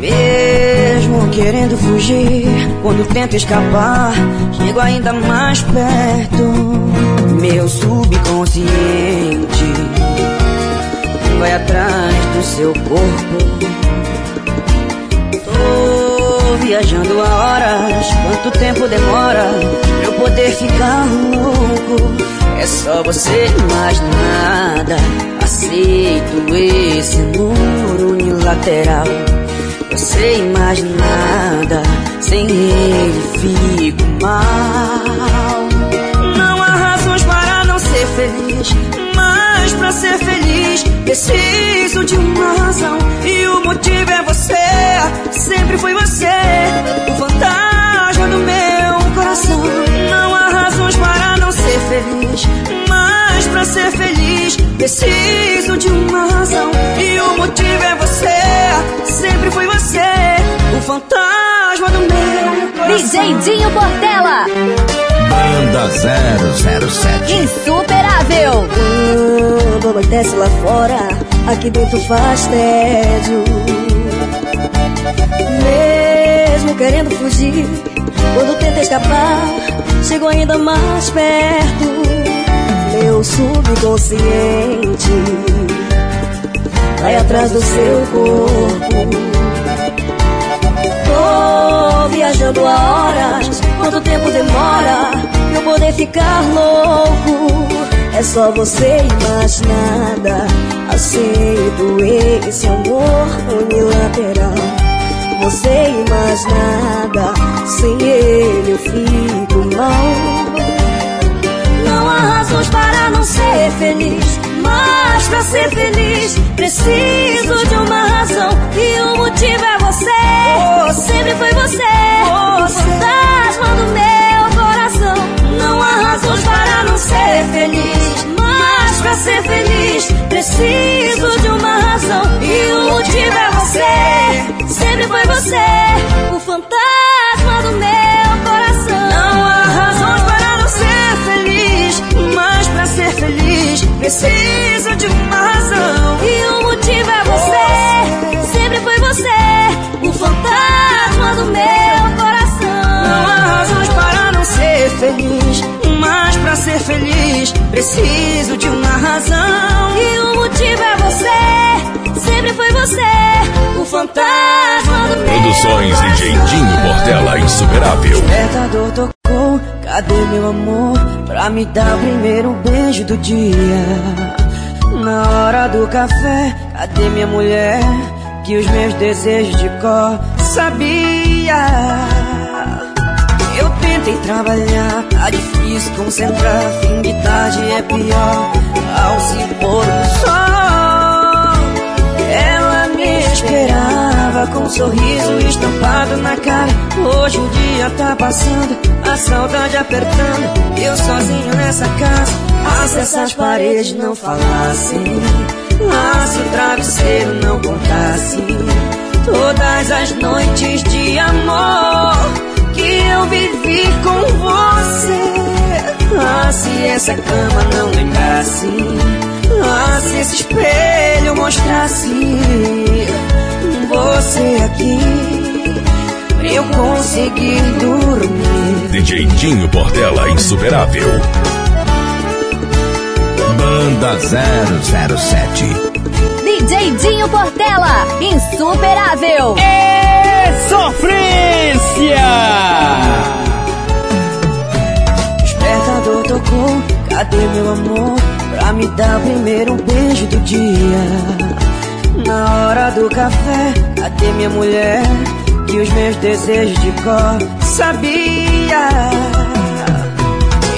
[SPEAKER 4] Mesmo querendo fugir, quando tento escapar, chego ainda mais perto. Meu subconsciente vai atrás do seu corpo viajando a horas. Quanto tempo demora pra eu poder ficar louco? É só você mais nada. Aceito esse muro unilateral. Você e mais nada. Sem ele fico mal. Ser feliz. Mas pra ser feliz, preciso de uma razão. E o motivo é você. Sempre foi você. O fantasma do meu coração. Não há razões para não ser feliz. Mas pra ser feliz, preciso de uma razão. E o motivo é você. Sempre foi você. O fantasma do meu coração.
[SPEAKER 2] DJ Dinho Portela.
[SPEAKER 1] Banda 007.
[SPEAKER 2] Insuperável.
[SPEAKER 3] Quando anoitece lá fora, aqui dentro faz tédio. Mesmo querendo fugir, quando tenta escapar, chego ainda mais perto. Meu subconsciente vai atrás do seu corpo. Tô viajando há horas, quanto tempo demora eu poder ficar louco? É só você e mais nada. Aceito esse amor unilateral. Você e mais nada. Sem ele eu fico mal. Não há razões para não ser feliz. Mas pra ser feliz, preciso de uma razão. E o motivo é você. Sempre foi você. O fantasma do meu coração. Não há razões para não ser feliz. Mas pra ser feliz, preciso de uma razão. E o motivo é você. Sempre foi você. O fantasma
[SPEAKER 4] preciso de uma razão.
[SPEAKER 3] E o motivo é você. Sempre foi você. O fantasma do meu coração.
[SPEAKER 4] Não há razões para não ser feliz. Mas pra ser feliz, preciso de uma razão.
[SPEAKER 3] E o motivo é você. Sempre foi você. O fantasma do meu
[SPEAKER 1] Produções
[SPEAKER 3] coração.
[SPEAKER 1] DJ Dinho Portela Insuperável.
[SPEAKER 4] Cadê meu amor? Pra me dar o primeiro beijo do dia. Na hora do café, cadê minha mulher? Que os meus desejos de cor sabia. Eu tentei trabalhar, tá difícil concentrar. Fim de tarde é pior, ao se pôr do esperava com um sorriso estampado na cara. Hoje o dia tá passando, a saudade apertando. Eu sozinho nessa casa, ah, se essas paredes não falassem. Ah, se o travesseiro não contasse todas as noites de amor que eu vivi com você. Ah, se essa cama não lembrasse. Ah, se esse espelho mostrasse você aqui, pra eu conseguir dormir.
[SPEAKER 1] DJ Dinho Portela Insuperável. Banda 007.
[SPEAKER 2] DJ Dinho Portela. Insuperável.
[SPEAKER 5] É sofrência!
[SPEAKER 4] Despertador tocou, cadê meu amor? Pra me dar o primeiro beijo do dia. Na hora do café, cadê minha mulher? Que os meus desejos de cor sabia.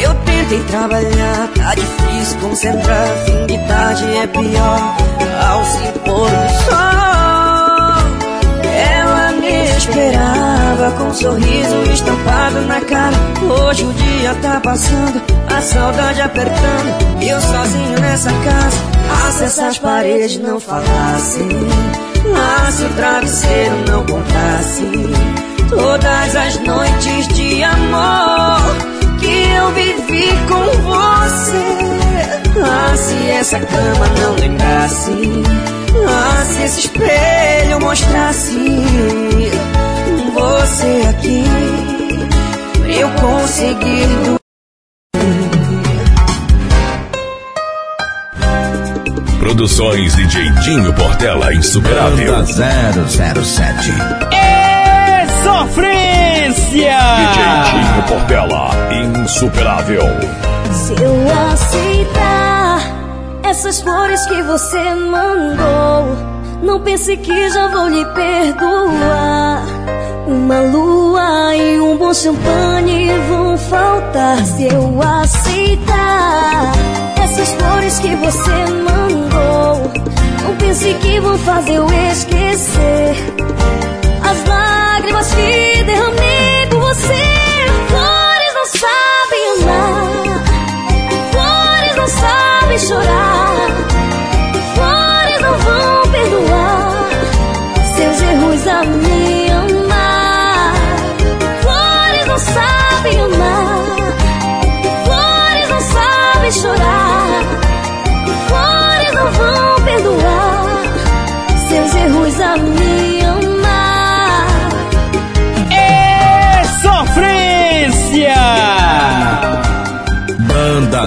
[SPEAKER 4] Eu tentei trabalhar, tá difícil concentrar. Fim de tarde é pior, ao se pôr do sol esperava com um sorriso estampado na cara. Hoje o dia tá passando, a saudade apertando. Eu sozinho nessa casa, se essas paredes não falassem. Lá se o travesseiro não contasse. Todas as noites de amor que eu vivi com você. Ah, se essa cama não lembrasse. Ah, se esse espelho mostrasse você aqui Eu consegui
[SPEAKER 1] Produções DJ Dinho Portela Insuperável.
[SPEAKER 6] Banda 007.
[SPEAKER 5] É sofrência!
[SPEAKER 1] DJ Dinho Portela Insuperável.
[SPEAKER 3] Se eu aceitar essas flores que você mandou, não pense que já vou lhe perdoar. Uma lua e um bom champanhe vão faltar se eu aceitar essas flores que você mandou. Não pense que vão fazer eu esquecer as lágrimas que derramei por você. Flores não sabem amar, flores não sabem chorar,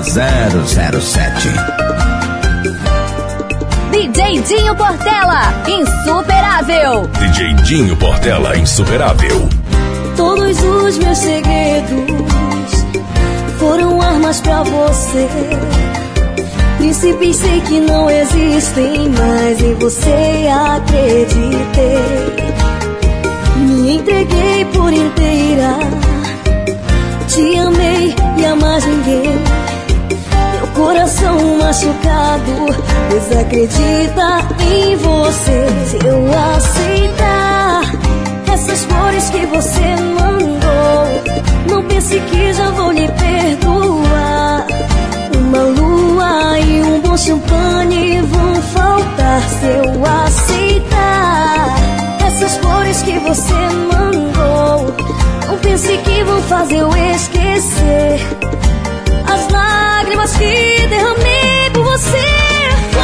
[SPEAKER 6] 007.
[SPEAKER 2] DJ Dinho Portela, insuperável.
[SPEAKER 1] DJ Dinho Portela Insuperável.
[SPEAKER 3] Todos os meus segredos foram armas pra você. Príncipes sei que não existem, mas em você acreditei. Me entreguei por inteira, te amei e a mais ninguém. Coração machucado desacredita em você. Se eu aceitar essas flores que você mandou, não pense que já vou lhe perdoar. Uma lua e um bom champanhe vão faltar se eu aceitar essas flores que você mandou. Não pense que vão fazer eu esquecer as lágrimas que derramei por você.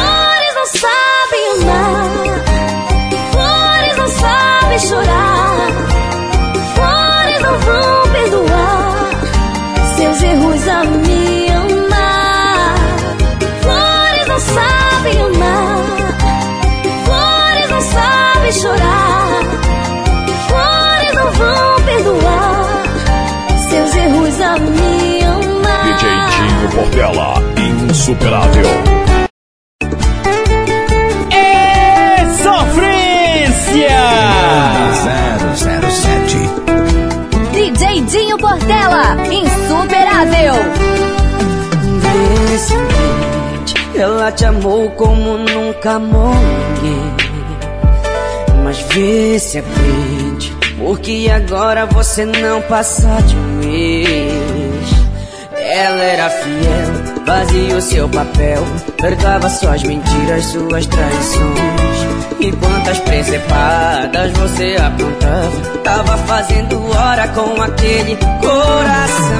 [SPEAKER 1] Portela Insuperável.
[SPEAKER 5] É sofrência!
[SPEAKER 6] Banda 007.
[SPEAKER 2] DJ Dinho Portela, insuperável.
[SPEAKER 4] Vê ela te amou como nunca amou ninguém. Mas vê se aprende, porque agora você não passa de um ex. Ela era fiel, fazia o seu papel, perdoava suas mentiras, suas traições. E quantas presepadas você aprontava, tava fazendo hora com aquele coração.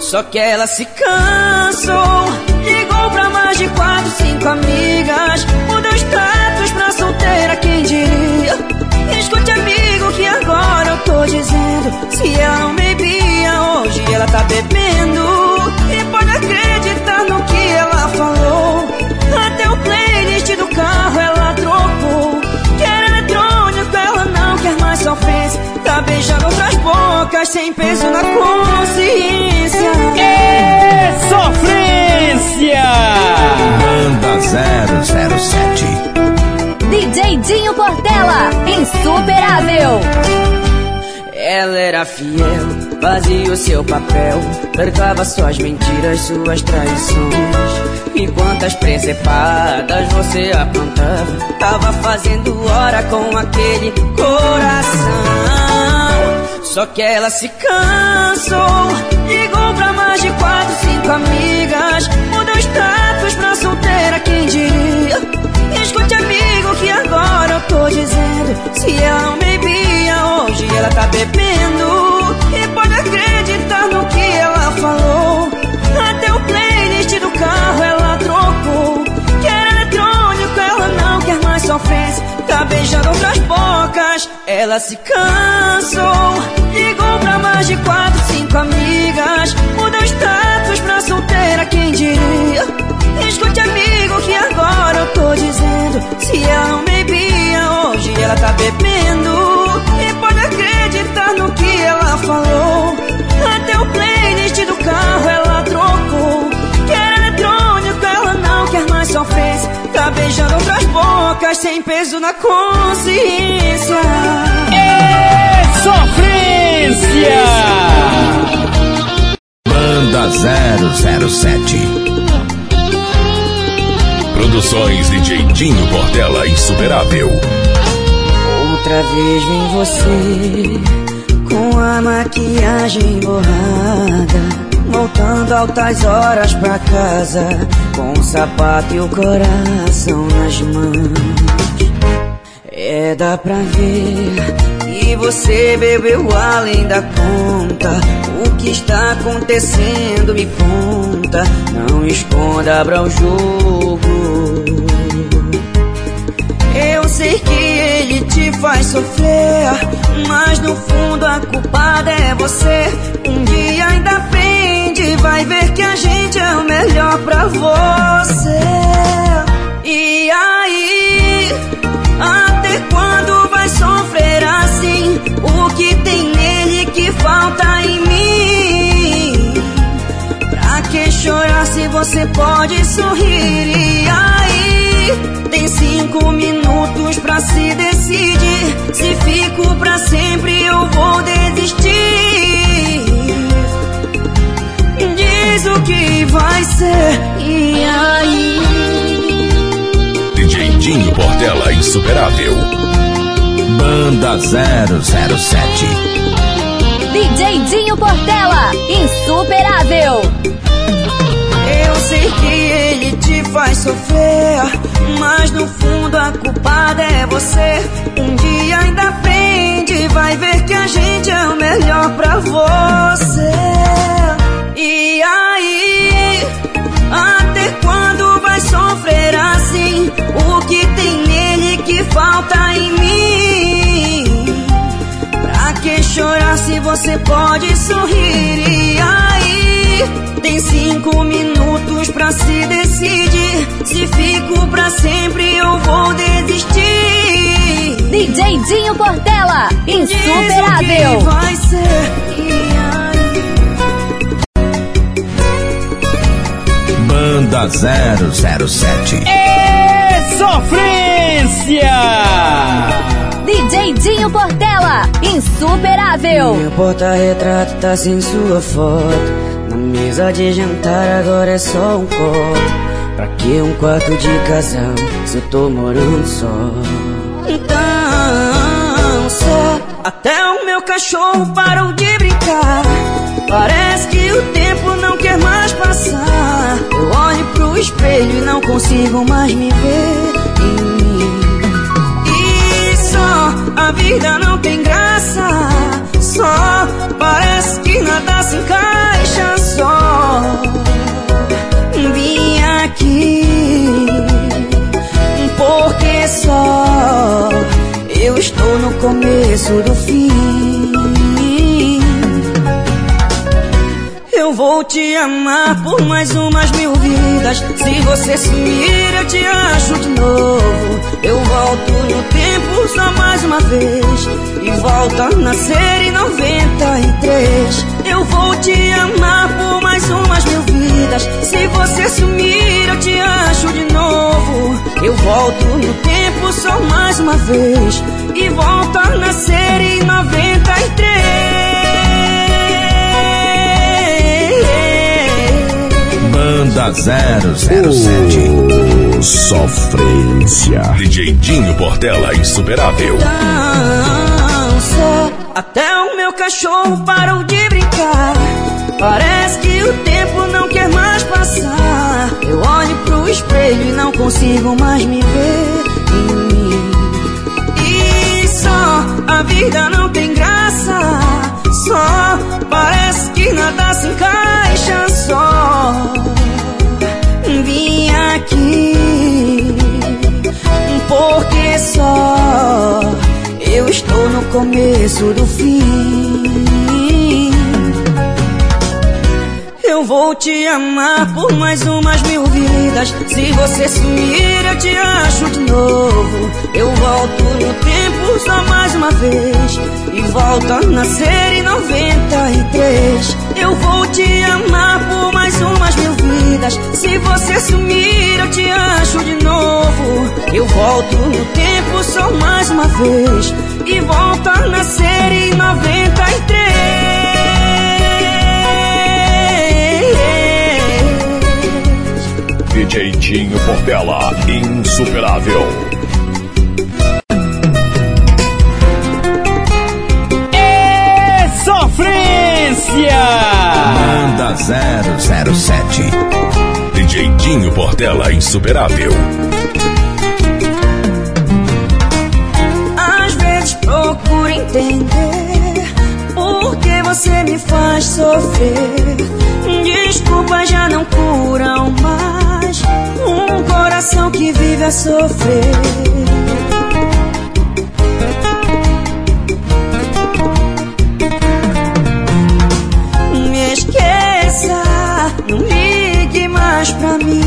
[SPEAKER 4] Só que ela se cansou, ligou pra mais de quatro, cinco amigas, mudou status pra solteira, quem diria? Escute, amigo, que agora eu tô dizendo: se ela não bebia, hoje ela tá bebendo. E pode acreditar no que ela falou. Até o playlist do carro ela trocou. Quer eletrônico, ela não quer mais sofrência. Tá beijando outras bocas sem peso na consciência.
[SPEAKER 5] É sofrência!
[SPEAKER 6] Banda 007.
[SPEAKER 2] DJ Dinho Portela, insuperável.
[SPEAKER 4] Ela era fiel, fazia o seu papel, perdoava suas mentiras, suas traições. E quantas presepadas você aprontava, tava fazendo hora com aquele coração. Só que ela se cansou, e pode acreditar no que ela falou. Até o playlist do carro ela trocou. Quer eletrônico, ela não quer mais só fez. Tá beijando outras bocas, ela se cansou. Ligou pra mais de quatro, cinco amigas. Mudou status pra solteira, quem diria? Escute, amigo, que agora eu tô dizendo. Se ela não bebia, hoje ela tá bebendo falou. Até o playlist do carro ela trocou. Quer eletrônico, ela não quer mais sofrência. Tá beijando outras bocas sem peso na consciência.
[SPEAKER 5] É sofrência!
[SPEAKER 6] Banda 007
[SPEAKER 1] Produções DJ Dinho Portela Insuperável.
[SPEAKER 4] Outra vez vem você com a maquiagem borrada. Voltando altas horas pra casa com o sapato e o coração nas mãos. É, dá pra ver que você bebeu além da conta. O que está acontecendo me conta. Não esconda, abra o jogo. Que ele te faz sofrer, mas no fundo a culpada é você. Um dia ainda aprende, vai ver que a gente é o melhor pra você. E aí, até quando vai sofrer assim? O que tem nele que falta em mim? Pra que chorar se você pode sorrir? E aí, tem cinco minutos pra se decidir. Se fico pra sempre, eu vou desistir. Diz o que vai ser, e aí?
[SPEAKER 1] DJ Dinho Portela Insuperável.
[SPEAKER 6] Banda 007
[SPEAKER 2] DJ Dinho Portela, insuperável.
[SPEAKER 4] Eu sei que ele te faz sofrer, mas no fundo a culpada é você. Um dia ainda aprende, vai ver que a gente é o melhor pra você. E aí, até quando vai sofrer assim? O que tem nele que falta em mim? Pra que chorar se você pode sorrir? E aí, tem cinco minutos pra se decidir. Se fico pra sempre, eu vou desistir.
[SPEAKER 2] DJ Dinho Portela,
[SPEAKER 4] o que
[SPEAKER 2] insuperável.
[SPEAKER 4] vai ser. E aí?
[SPEAKER 6] Banda 007
[SPEAKER 5] É sofrência!
[SPEAKER 2] DJ Dinho Portela, insuperável.
[SPEAKER 4] Meu porta-retrato tá sem sua foto. Mesa de jantar agora é só um copo. Pra que um quarto de casal se eu tô morando só? Então, só até o meu cachorro parou de brincar. Parece que o tempo não quer mais passar. Eu olho pro espelho e não consigo mais me ver. E só a vida não tem graça. Só parece que nada se encaixa. Só vim aqui porque só eu estou no começo do fim. Vou te amar por mais umas mil vidas. Se você sumir, eu te acho de novo. Eu volto no tempo só mais uma vez. E volto a nascer em 93. Eu vou te amar por mais umas mil vidas. Se você sumir, eu te acho de novo. Eu volto no tempo só mais uma vez. E volto a nascer em 93.
[SPEAKER 6] Banda 007
[SPEAKER 1] Sofrência. DJ Dinho Portela Insuperável.
[SPEAKER 4] Só até o meu cachorro parou de brincar. Parece que o tempo não quer mais passar. Eu olho pro espelho e não consigo mais me ver em mim. E só a vida não tem graça. Só parece que nada se encaixa. Só aqui porque só começo do fim. Eu vou te amar por mais umas mil vidas. Se você sumir, eu te acho de novo. Eu volto no tempo só mais uma vez. E volto a nascer em 93. Eu vou te amar por mais umas mil vidas. Se você sumir, eu te acho de novo. Eu volto no tempo só mais uma vez. E volto a nascer em 93.
[SPEAKER 1] DJ Dinho Portela, insuperável.
[SPEAKER 5] Sofrência!
[SPEAKER 6] Banda 007.
[SPEAKER 1] DJ Dinho Portela, insuperável.
[SPEAKER 4] Às vezes procuro entender por que você me faz sofrer. Desculpas já não curam mais um coração que vive a sofrer. Mais pra mim.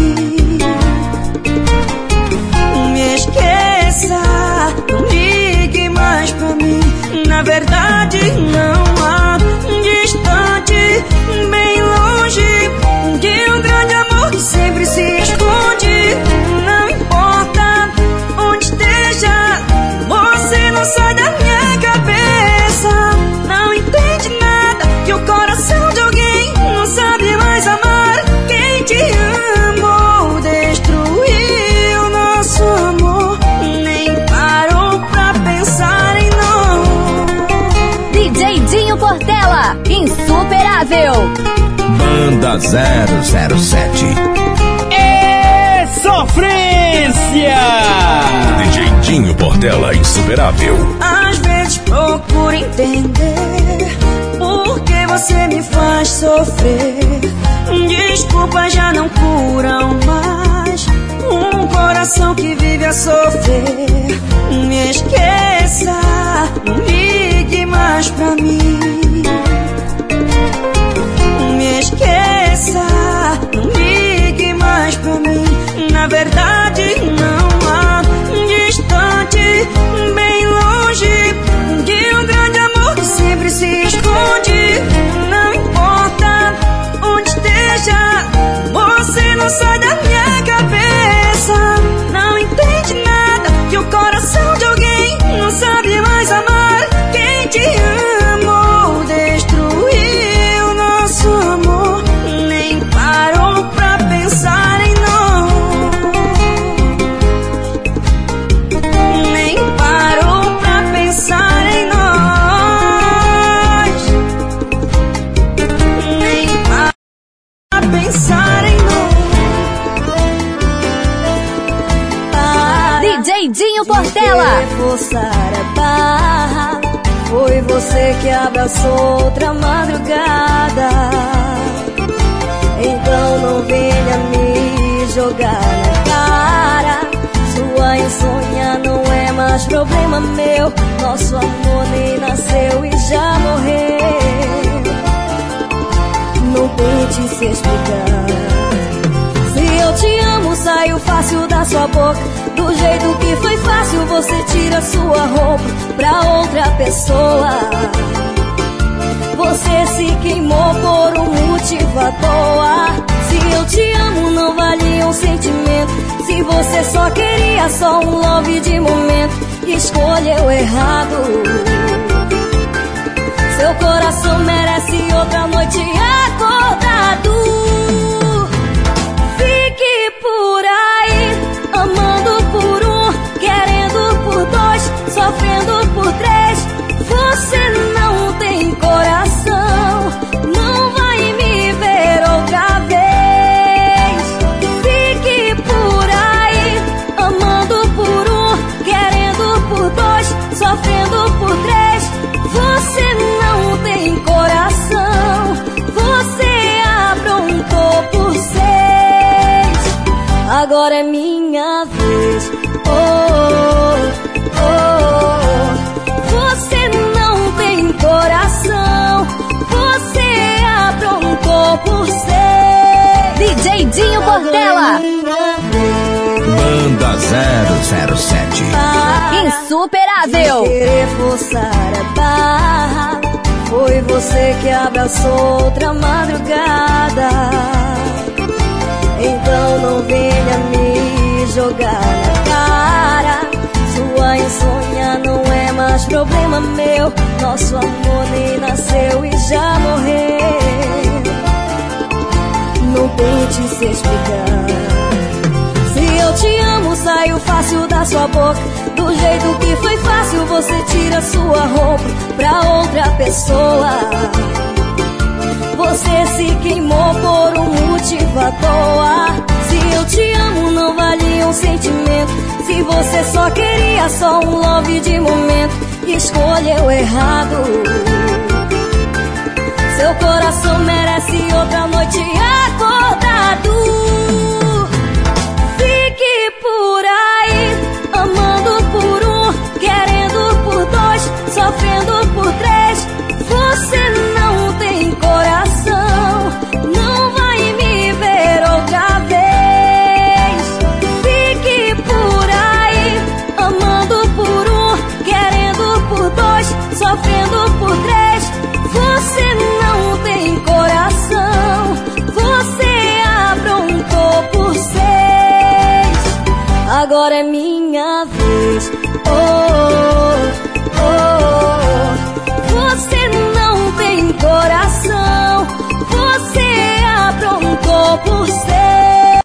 [SPEAKER 6] 007.
[SPEAKER 5] É sofrência!
[SPEAKER 1] DJ Dinho Portela, insuperável.
[SPEAKER 4] Às vezes procuro entender por que você me faz sofrer. Desculpas já não curam mais um coração que vive a sofrer. Me esqueça, não ligue mais pra mim. Verdade, não há distante, bem longe de um grande amor que sempre se esconde. Não importa onde esteja, você não sai da minha
[SPEAKER 3] abraçou outra madrugada. Então não venha me jogar na cara. Sua insônia não é mais problema meu. Nosso amor nem nasceu e já morreu. Não tente se explicar. Se eu te amo, saiu fácil da sua boca. Do jeito que foi fácil, você tira sua roupa pra outra pessoa. Você se queimou por um motivo à toa. Se eu te amo, não valia um sentimento. Se você só queria só um love de momento, escolheu errado. Seu coração merece outra noite acordado. agora é minha vez. Oh, oh, oh, Você não tem coração, você aprontou por ser DJ Dinho é
[SPEAKER 2] Portela.
[SPEAKER 6] Manda 007
[SPEAKER 2] Insuperável.
[SPEAKER 3] Querer forçar a barra. Foi você que abraçou outra madrugada. Então não venha me jogar na cara. Sua insônia não é mais problema meu. Nosso amor nem nasceu e já morreu. Não tente se explicar. Se eu te amo, saiu fácil da sua boca. Do jeito que foi fácil, você tira sua roupa pra outra pessoa. Você se queimou por um motivo à toa. Se eu te amo, não valia um sentimento. Se você só queria só um love de momento, escolheu errado. Seu coração merece outra noite acordado. Fique por aí, Agora é minha vez. Oh, oh, oh. Você não tem coração, você aprontou por seis.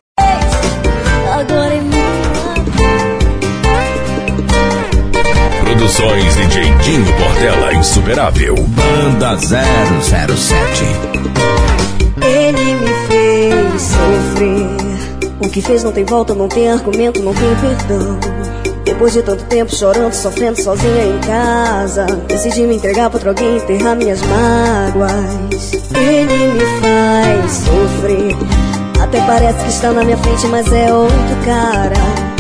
[SPEAKER 3] Agora é minha
[SPEAKER 1] Produções DJ Dinho Portela Insuperável.
[SPEAKER 6] Banda 007.
[SPEAKER 3] Ele me fez sofrer. O que fez não tem volta, não tem argumento, não tem perdão. Depois de tanto tempo chorando, sofrendo sozinha em casa, decidi me entregar pra alguém enterrar minhas mágoas. Ele me faz sofrer. Até parece que está na minha frente, mas é outro cara.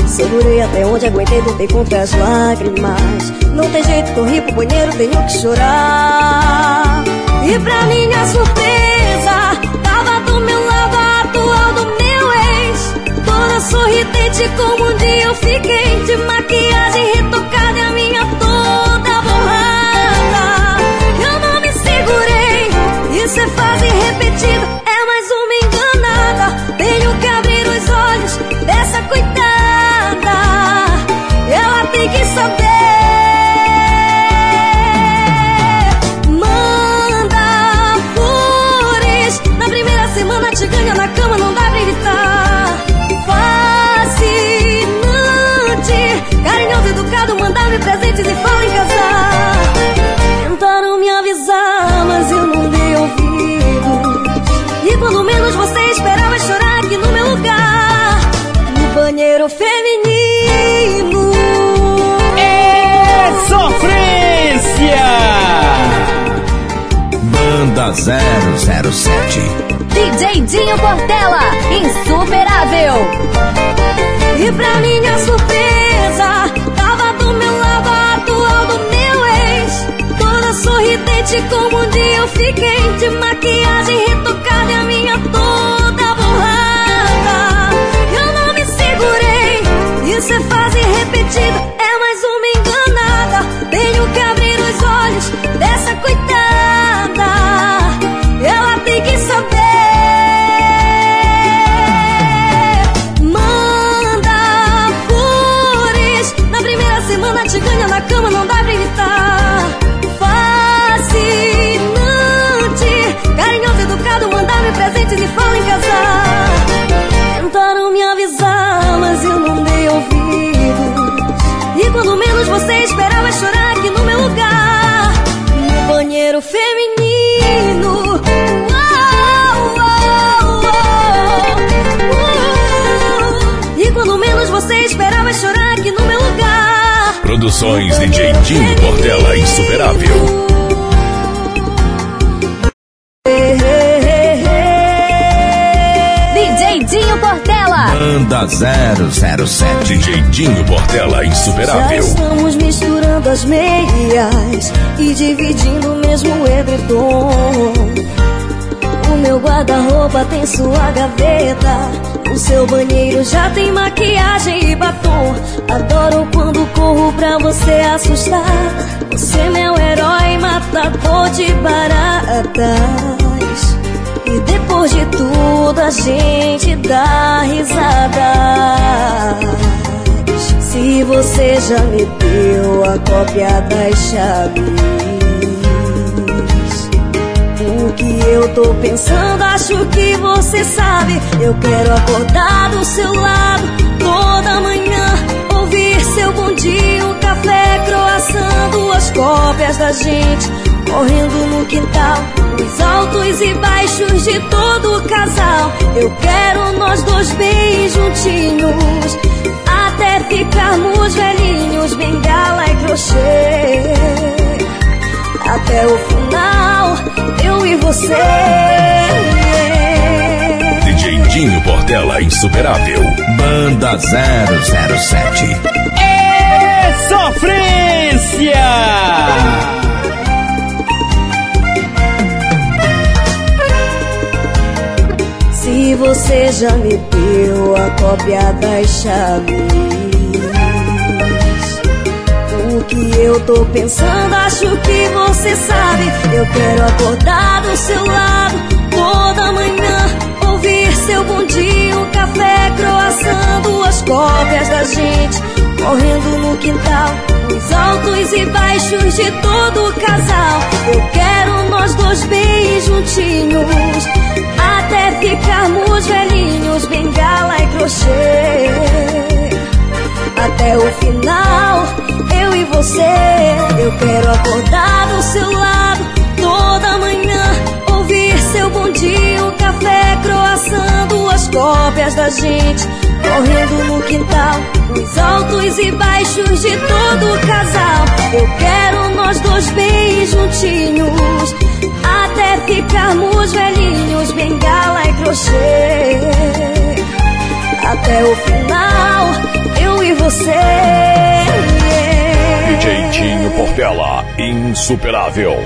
[SPEAKER 3] Segurei até onde aguentei, lutei contra as lágrimas. Não tem jeito, corri pro banheiro, tenho que chorar. E pra minha surpresa, sorridente como um dia eu fiquei. De maquiagem retocada e a minha toda borrada. Eu não me segurei, isso é fase repetida. É mais uma enganada. Tenho que abrir os olhos dessa coitada. Ela tem que saber. Manda flores. Na primeira semana te ganha na cama, não dá pra
[SPEAKER 6] 007.
[SPEAKER 2] DJ Dinho Portela. Insuperável.
[SPEAKER 3] E pra minha surpresa, tava do meu lado a atual do meu ex. Toda sorridente como um dia eu fiquei. De maquiagem retocada e a minha toda borrada. Eu não me segurei, isso é fase repetida. É te ganha na
[SPEAKER 1] Produções DJ Dinho Portela Insuperável.
[SPEAKER 2] DJ Dinho Portela.
[SPEAKER 6] Banda 007.
[SPEAKER 1] DJ Dinho Portela
[SPEAKER 3] Já
[SPEAKER 1] Insuperável.
[SPEAKER 3] estamos misturando as meias e dividindo o mesmo edredom. O meu guarda-roupa tem sua gaveta, O seu banheiro já tem maquiagem e batom. Adoro quando corro pra você assustar. Você é meu herói, matador de baratas. E depois de tudo a gente dá risada. Se você já me deu a cópia das chaves eu tô pensando, acho que você sabe. Eu quero acordar do seu lado toda manhã. Ouvir seu bom dia, um café, croação, duas cópias da gente. Correndo no quintal, os altos e baixos de todo o casal. Eu quero nós dois bem juntinhos. Até ficarmos velhinhos, bengala e crochê até o final, eu e você.
[SPEAKER 1] DJ Dinho Portela Insuperável.
[SPEAKER 6] Banda 007.
[SPEAKER 5] É sofrência!
[SPEAKER 3] Se você já me deu a cópia das chaves o que eu tô pensando, acho que você sabe. Eu quero acordar do seu lado toda manhã. Ouvir seu bom dia, café, croação, duas cópias da gente. Correndo no quintal, os altos e baixos de todo o casal. Eu quero nós dois bem juntinhos. Até ficarmos velhinhos, bengala e crochê até o final. Eu e você, eu quero acordar do seu lado toda manhã. Ouvir seu bom dia, um café, croação, duas cópias da gente. Correndo no quintal, os altos e baixos de todo o casal. Eu quero nós dois bem juntinhos. Até ficarmos velhinhos, bengala e crochê. Até o final eu e você.
[SPEAKER 1] DJ Tinho Portela, insuperável.